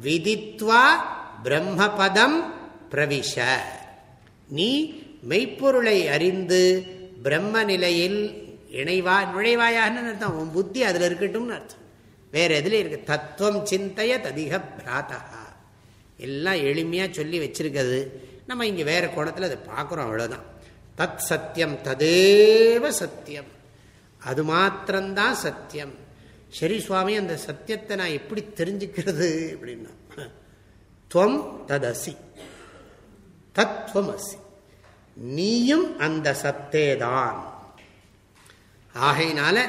விதித்வா பிரம்மபதம் பிரவிஷ. நீ மெய்ப்பொருளை அறிந்து பிரம்ம நிலையில் இணைவா நுழைவாயான்னு அர்த்தம். உன் புத்தி அதில் இருக்கட்டும்னு அர்த்தம். வேற எதுல இருக்கு. தத்துவம் சிந்தைய ததிக பிராத்தா. எல்லாம் எளிமையாக சொல்லி வச்சிருக்கிறது. நம்ம இங்கே வேறு கோணத்தில் அதை பார்க்குறோம் அவ்வளோதான் தத் சத்தியம் ததேவ சத்தியம். அது மாத்திரம்தான் சத்தியம். சரி சுவாமி அந்த சத்தியத்தை நான் எப்படி தெரிஞ்சுக்கிறது அப்படின்னா துவம் ததசி. தத்துவம் அசி நீயும் அந்த சத்தேதான். ஆகையினால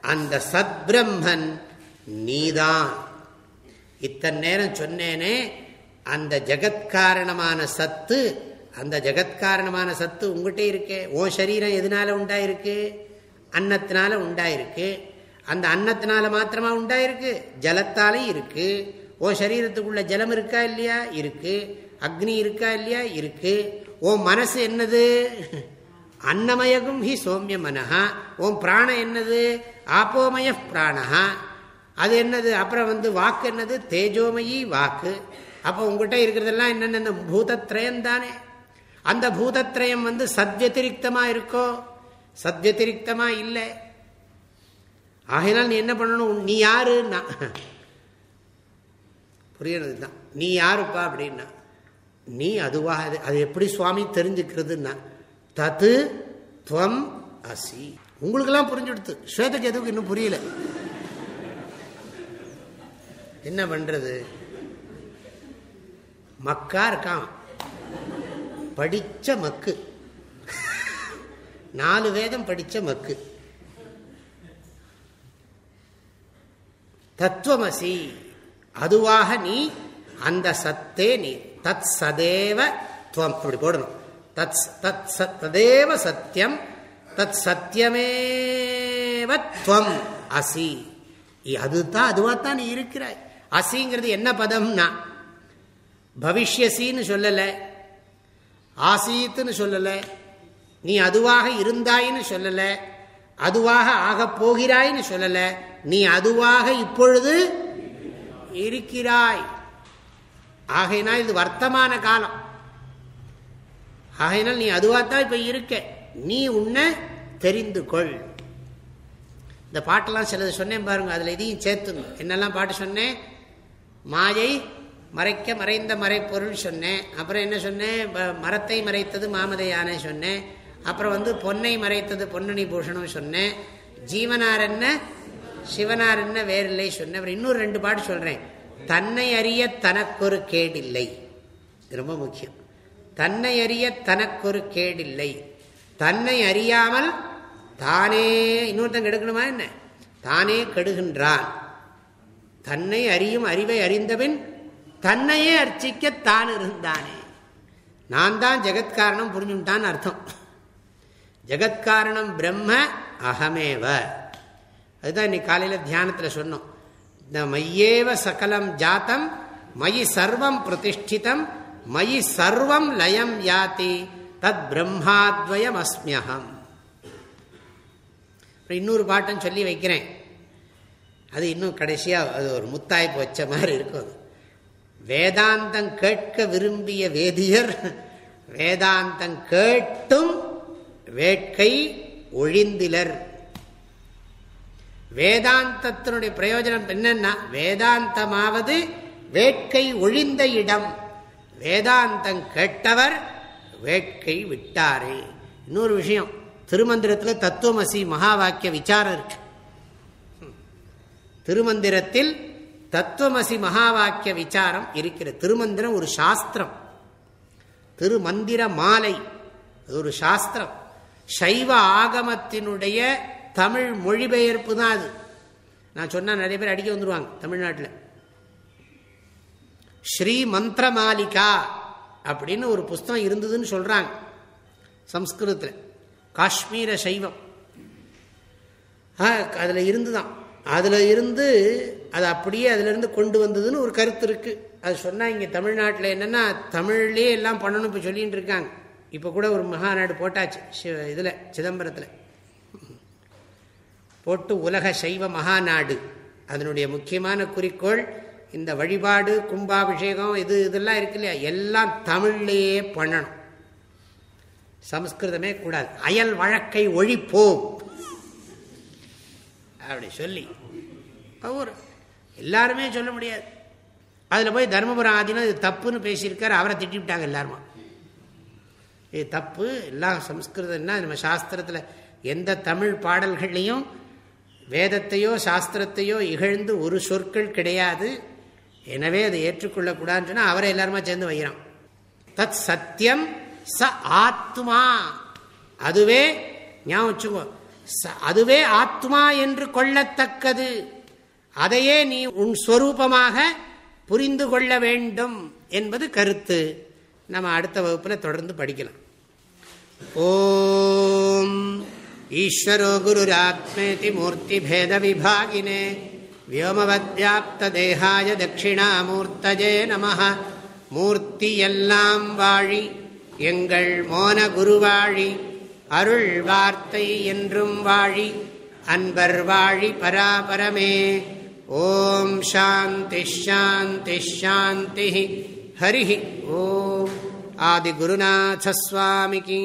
அந்த சத் பிரம்மன் நீதான். இத்தனை நேரம் சொன்னேனே அந்த ஜெகத்காரணமான சத்து அந்த ஜெகத்காரணமான சத்து உங்ககிட்ட இருக்கே. ஓ சரீரம் எதனால உண்டாயிருக்கு? அன்னத்தினால உண்டாயிருக்கு. அந்த அன்னத்தினால மாத்திரமா உண்டாயிருக்கு? ஜலத்தாலையும் இருக்கு. ஓ சரீரத்துக்குள்ள ஜலம் இருக்கா இல்லையா? இருக்கு. அக்னி இருக்கா இல்லையா? இருக்கு. உன் மனசு என்னது? அன்னமயகும் ஹி சோமிய மனஹா. ஓம் பிராணம் என்னது? ஆப்போமய பிராணஹா. அது என்னது? அப்புறம் வந்து வாக்கு என்னது? தேஜோமயி வாக்கு. அப்போ உங்ககிட்ட இருக்கிறதெல்லாம் என்னென்ன? பூதத்ரயம் தானே. அந்த பூதத்ரயம் வந்து சத்வத்திரிக்தமாக இருக்கோ? சத்வத்திரிக்தமாக இல்லை. ஆகையினால் நீ என்ன பண்ணணும்? நீ யாருன்னா? புரியறது தான் நீ யாருப்பா அப்படின்னா நீ அதுவாக அது எப்படி சுவாமி தெரிஞ்சுக்கிறதுன்னா தத்து துவம் அசி. உங்களுக்கெல்லாம் புரிஞ்சுடுத்து. ஸ்வேதக்கு எதுவும் இன்னும் புரியல? என்ன பண்றது? மக்கா இருக்கான். படிச்ச மக்கு. நாலு வேதம் படிச்ச மக்கு. தத்துவமசி அதுவாக நீ அந்த சத்தே நீ. தத் சதேவ துவம். அப்படி போடணும். தத் தத் சதேவ சத்தியம் தத் சத்தியமேவ துவம். அசி. அதுதான் அதுவாகத்தான் நீ இருக்கிறாய். அசிங்கிறது என்ன பதம்னா பவிஷ்யசின்னு சொல்லலை. ஆசீத்துன்னு சொல்லலை. நீ அதுவாக இருந்தாயின்னு சொல்லலை. அதுவாக ஆகப் போகிறாயின்னு சொல்லலை. நீ அதுவாக இப்பொழுது இருக்கிறாய். ஆகையினால் இது வர்த்தமான காலம். ஆகையினால் நீ அதுவாகத்தான் இப்போ இருக்க. நீ உன்னை தெரிந்து கொள். இந்த பாட்டெல்லாம் சிலது சொன்னேன் பாருங்க அதில் இதையும் சேர்த்துங்க என்னெல்லாம் பாட்டு சொன்னேன்? மாயை மறைக்க மறைந்த மறைப்பொருள் சொன்னேன். அப்புறம் என்ன சொன்னேன்? மரத்தை மறைத்தது மாமதை யானை சொன்னேன். அப்புறம் வந்து பொன்னை மறைத்தது பொன்னணி பூஷணம் சொன்னேன். ஜீவனார் என்ன? சிவனார் என்ன வேறில்லை இல்லை சொன்னவர். இன்னொரு ரெண்டு பாட்டு சொல்கிறேன் தன்னை அறிய தனக்கொரு கேடில்லை. ரொம்ப முக்கியம். தன்னை அறிய தனக்கொரு கேடில்லை. தன்னை அறியாமல் தானே இன்னொருத்தங்க எடுக்கணுமா என்ன? தானே கெடுகின்றான். தன்னை அறியும் அறிவை அறிந்தபின் தன்னையே அர்ச்சிக்க தான் இருந்தானே. நான் தான் ஜெகத்காரணம் புரிஞ்சுட்டான்னு அர்த்தம். ஜெகத்காரணம் பிரம்ம அகமேவ. அதுதான் இன்னைக்கு காலையில் தியானத்தில் சொன்னோம். மையேவ சகலம் ஜாத்தம் மயி சர்வம் பிரதிஷ்டிதம் மயி சர்வம் லயம் யாத்தி தத் பிரம்மாத்வயம் அஸ்மியகம் இன்னொரு பாட்டம் சொல்லி வைக்கிறேன். அது இன்னும் கடைசியாக அது ஒரு முத்தாய்ப்பு வச்ச மாதிரி இருக்கும் வேதாந்தம் கேட்க விரும்பிய வேதியர் வேதாந்தம் கேட்டும் வேட்கை ஒழிந்திலர். வேதாந்தத்தினுடைய பிரயோஜனம் என்னன்னா வேதாந்தமாவது வேட்கை ஒழிந்த இடம். வேதாந்தம் கேட்டவர் வேட்கை விட்டாரே. இன்னொரு விஷயம் திருமந்திரத்தில் தத்துவமசி மகா வாக்கிய விசாரம் இருக்கு. திருமந்திரத்தில் தத்துவமசி மகா வாக்கிய விசாரம் இருக்கிறது திருமந்திரம் ஒரு சாஸ்திரம். திருமந்திர மாலை அது ஒரு சாஸ்திரம். சைவ ஆகமத்தினுடைய தமிழ் மொழிபெயர்ப்பு தான் அது. நான் சொன்னால் நிறைய பேர் அடிக்க வந்துடுவாங்க தமிழ்நாட்டில். ஸ்ரீ மந்திர மாலிகா அப்படின்னு ஒரு புஸ்தகம் இருந்ததுன்னு சொல்கிறாங்க சம்ஸ்கிருதத்தில். காஷ்மீர சைவம். அதில் இருந்து தான் அதில் இருந்து அது அப்படியே அதிலிருந்து கொண்டு வந்ததுன்னு ஒரு கருத்து இருக்குது அது சொன்னால் இங்கே தமிழ்நாட்டில் என்னென்னா தமிழ்லேயே எல்லாம் பண்ணணும் இப்போ சொல்லிகிட்டு இருக்காங்க. இப்போ கூட ஒரு மகாநாடு போட்டாச்சு இதில் சிதம்பரத்தில். போட்டு உலக சைவ மகாநாடு. அதனுடைய முக்கியமான குறிக்கோள் இந்த வழிபாடு கும்பாபிஷேகம் இது இதெல்லாம் இருக்கு இல்லையா? எல்லாம் தமிழ்லேயே பண்ணணும். சம்ஸ்கிருதமே கூடாது. அயல் வழக்கை ஒழிப்போம். அப்படி சொல்லி. அவர் எல்லாருமே சொல்ல முடியாது. அதில் போய் தர்மபுரம் ஆதீனம் இது தப்புன்னு பேசியிருக்காரு. அவரை திட்டிவிட்டாங்க எல்லாருமா? இது தப்பு. எல்லாம் சம்ஸ்கிருதம்னா நம்ம சாஸ்திரத்தில் எந்த தமிழ் பாடல்கள்லையும் வேதத்தையோ சாஸ்திரத்தையோ இகழ்ந்து ஒரு சொற்கள் கிடையாது. எனவே அதை ஏற்றுக்கொள்ளக்கூடாதுன்னு சொன்னால் அவரை எல்லாருமா சேர்ந்து வைக்கிறான் தத் சத்தியம் ச ஆத்மா. அதுவே ஞாபகம் வச்சுக்கோ அதுவே ஆத்மா என்று கொள்ளத்தக்கது. அதையே நீ உன் ஸ்வரூபமாக புரிந்து கொள்ள வேண்டும் என்பது கருத்து. நம்ம அடுத்த வகுப்பில் தொடர்ந்து படிக்கலாம். ஓம். ஈஸ்வரோ குருராத்மேதி மூர்த்தி பேத விபாகினே வியோமவத்யாப்தேகாய தட்சிணாமூர்த்தஜே நம மூர்த்தி எல்லாம் வாழி எங்கள் மோன குருவாழி அருள் வார்த்தை என்றும் வாழி அன்பர் வாழி பராபரமே ஓம் சாந்தி ஷாந்தி ஷாந்தி ஹரி ஓம் ஆதிகுருநாசஸ்வாமிக்கு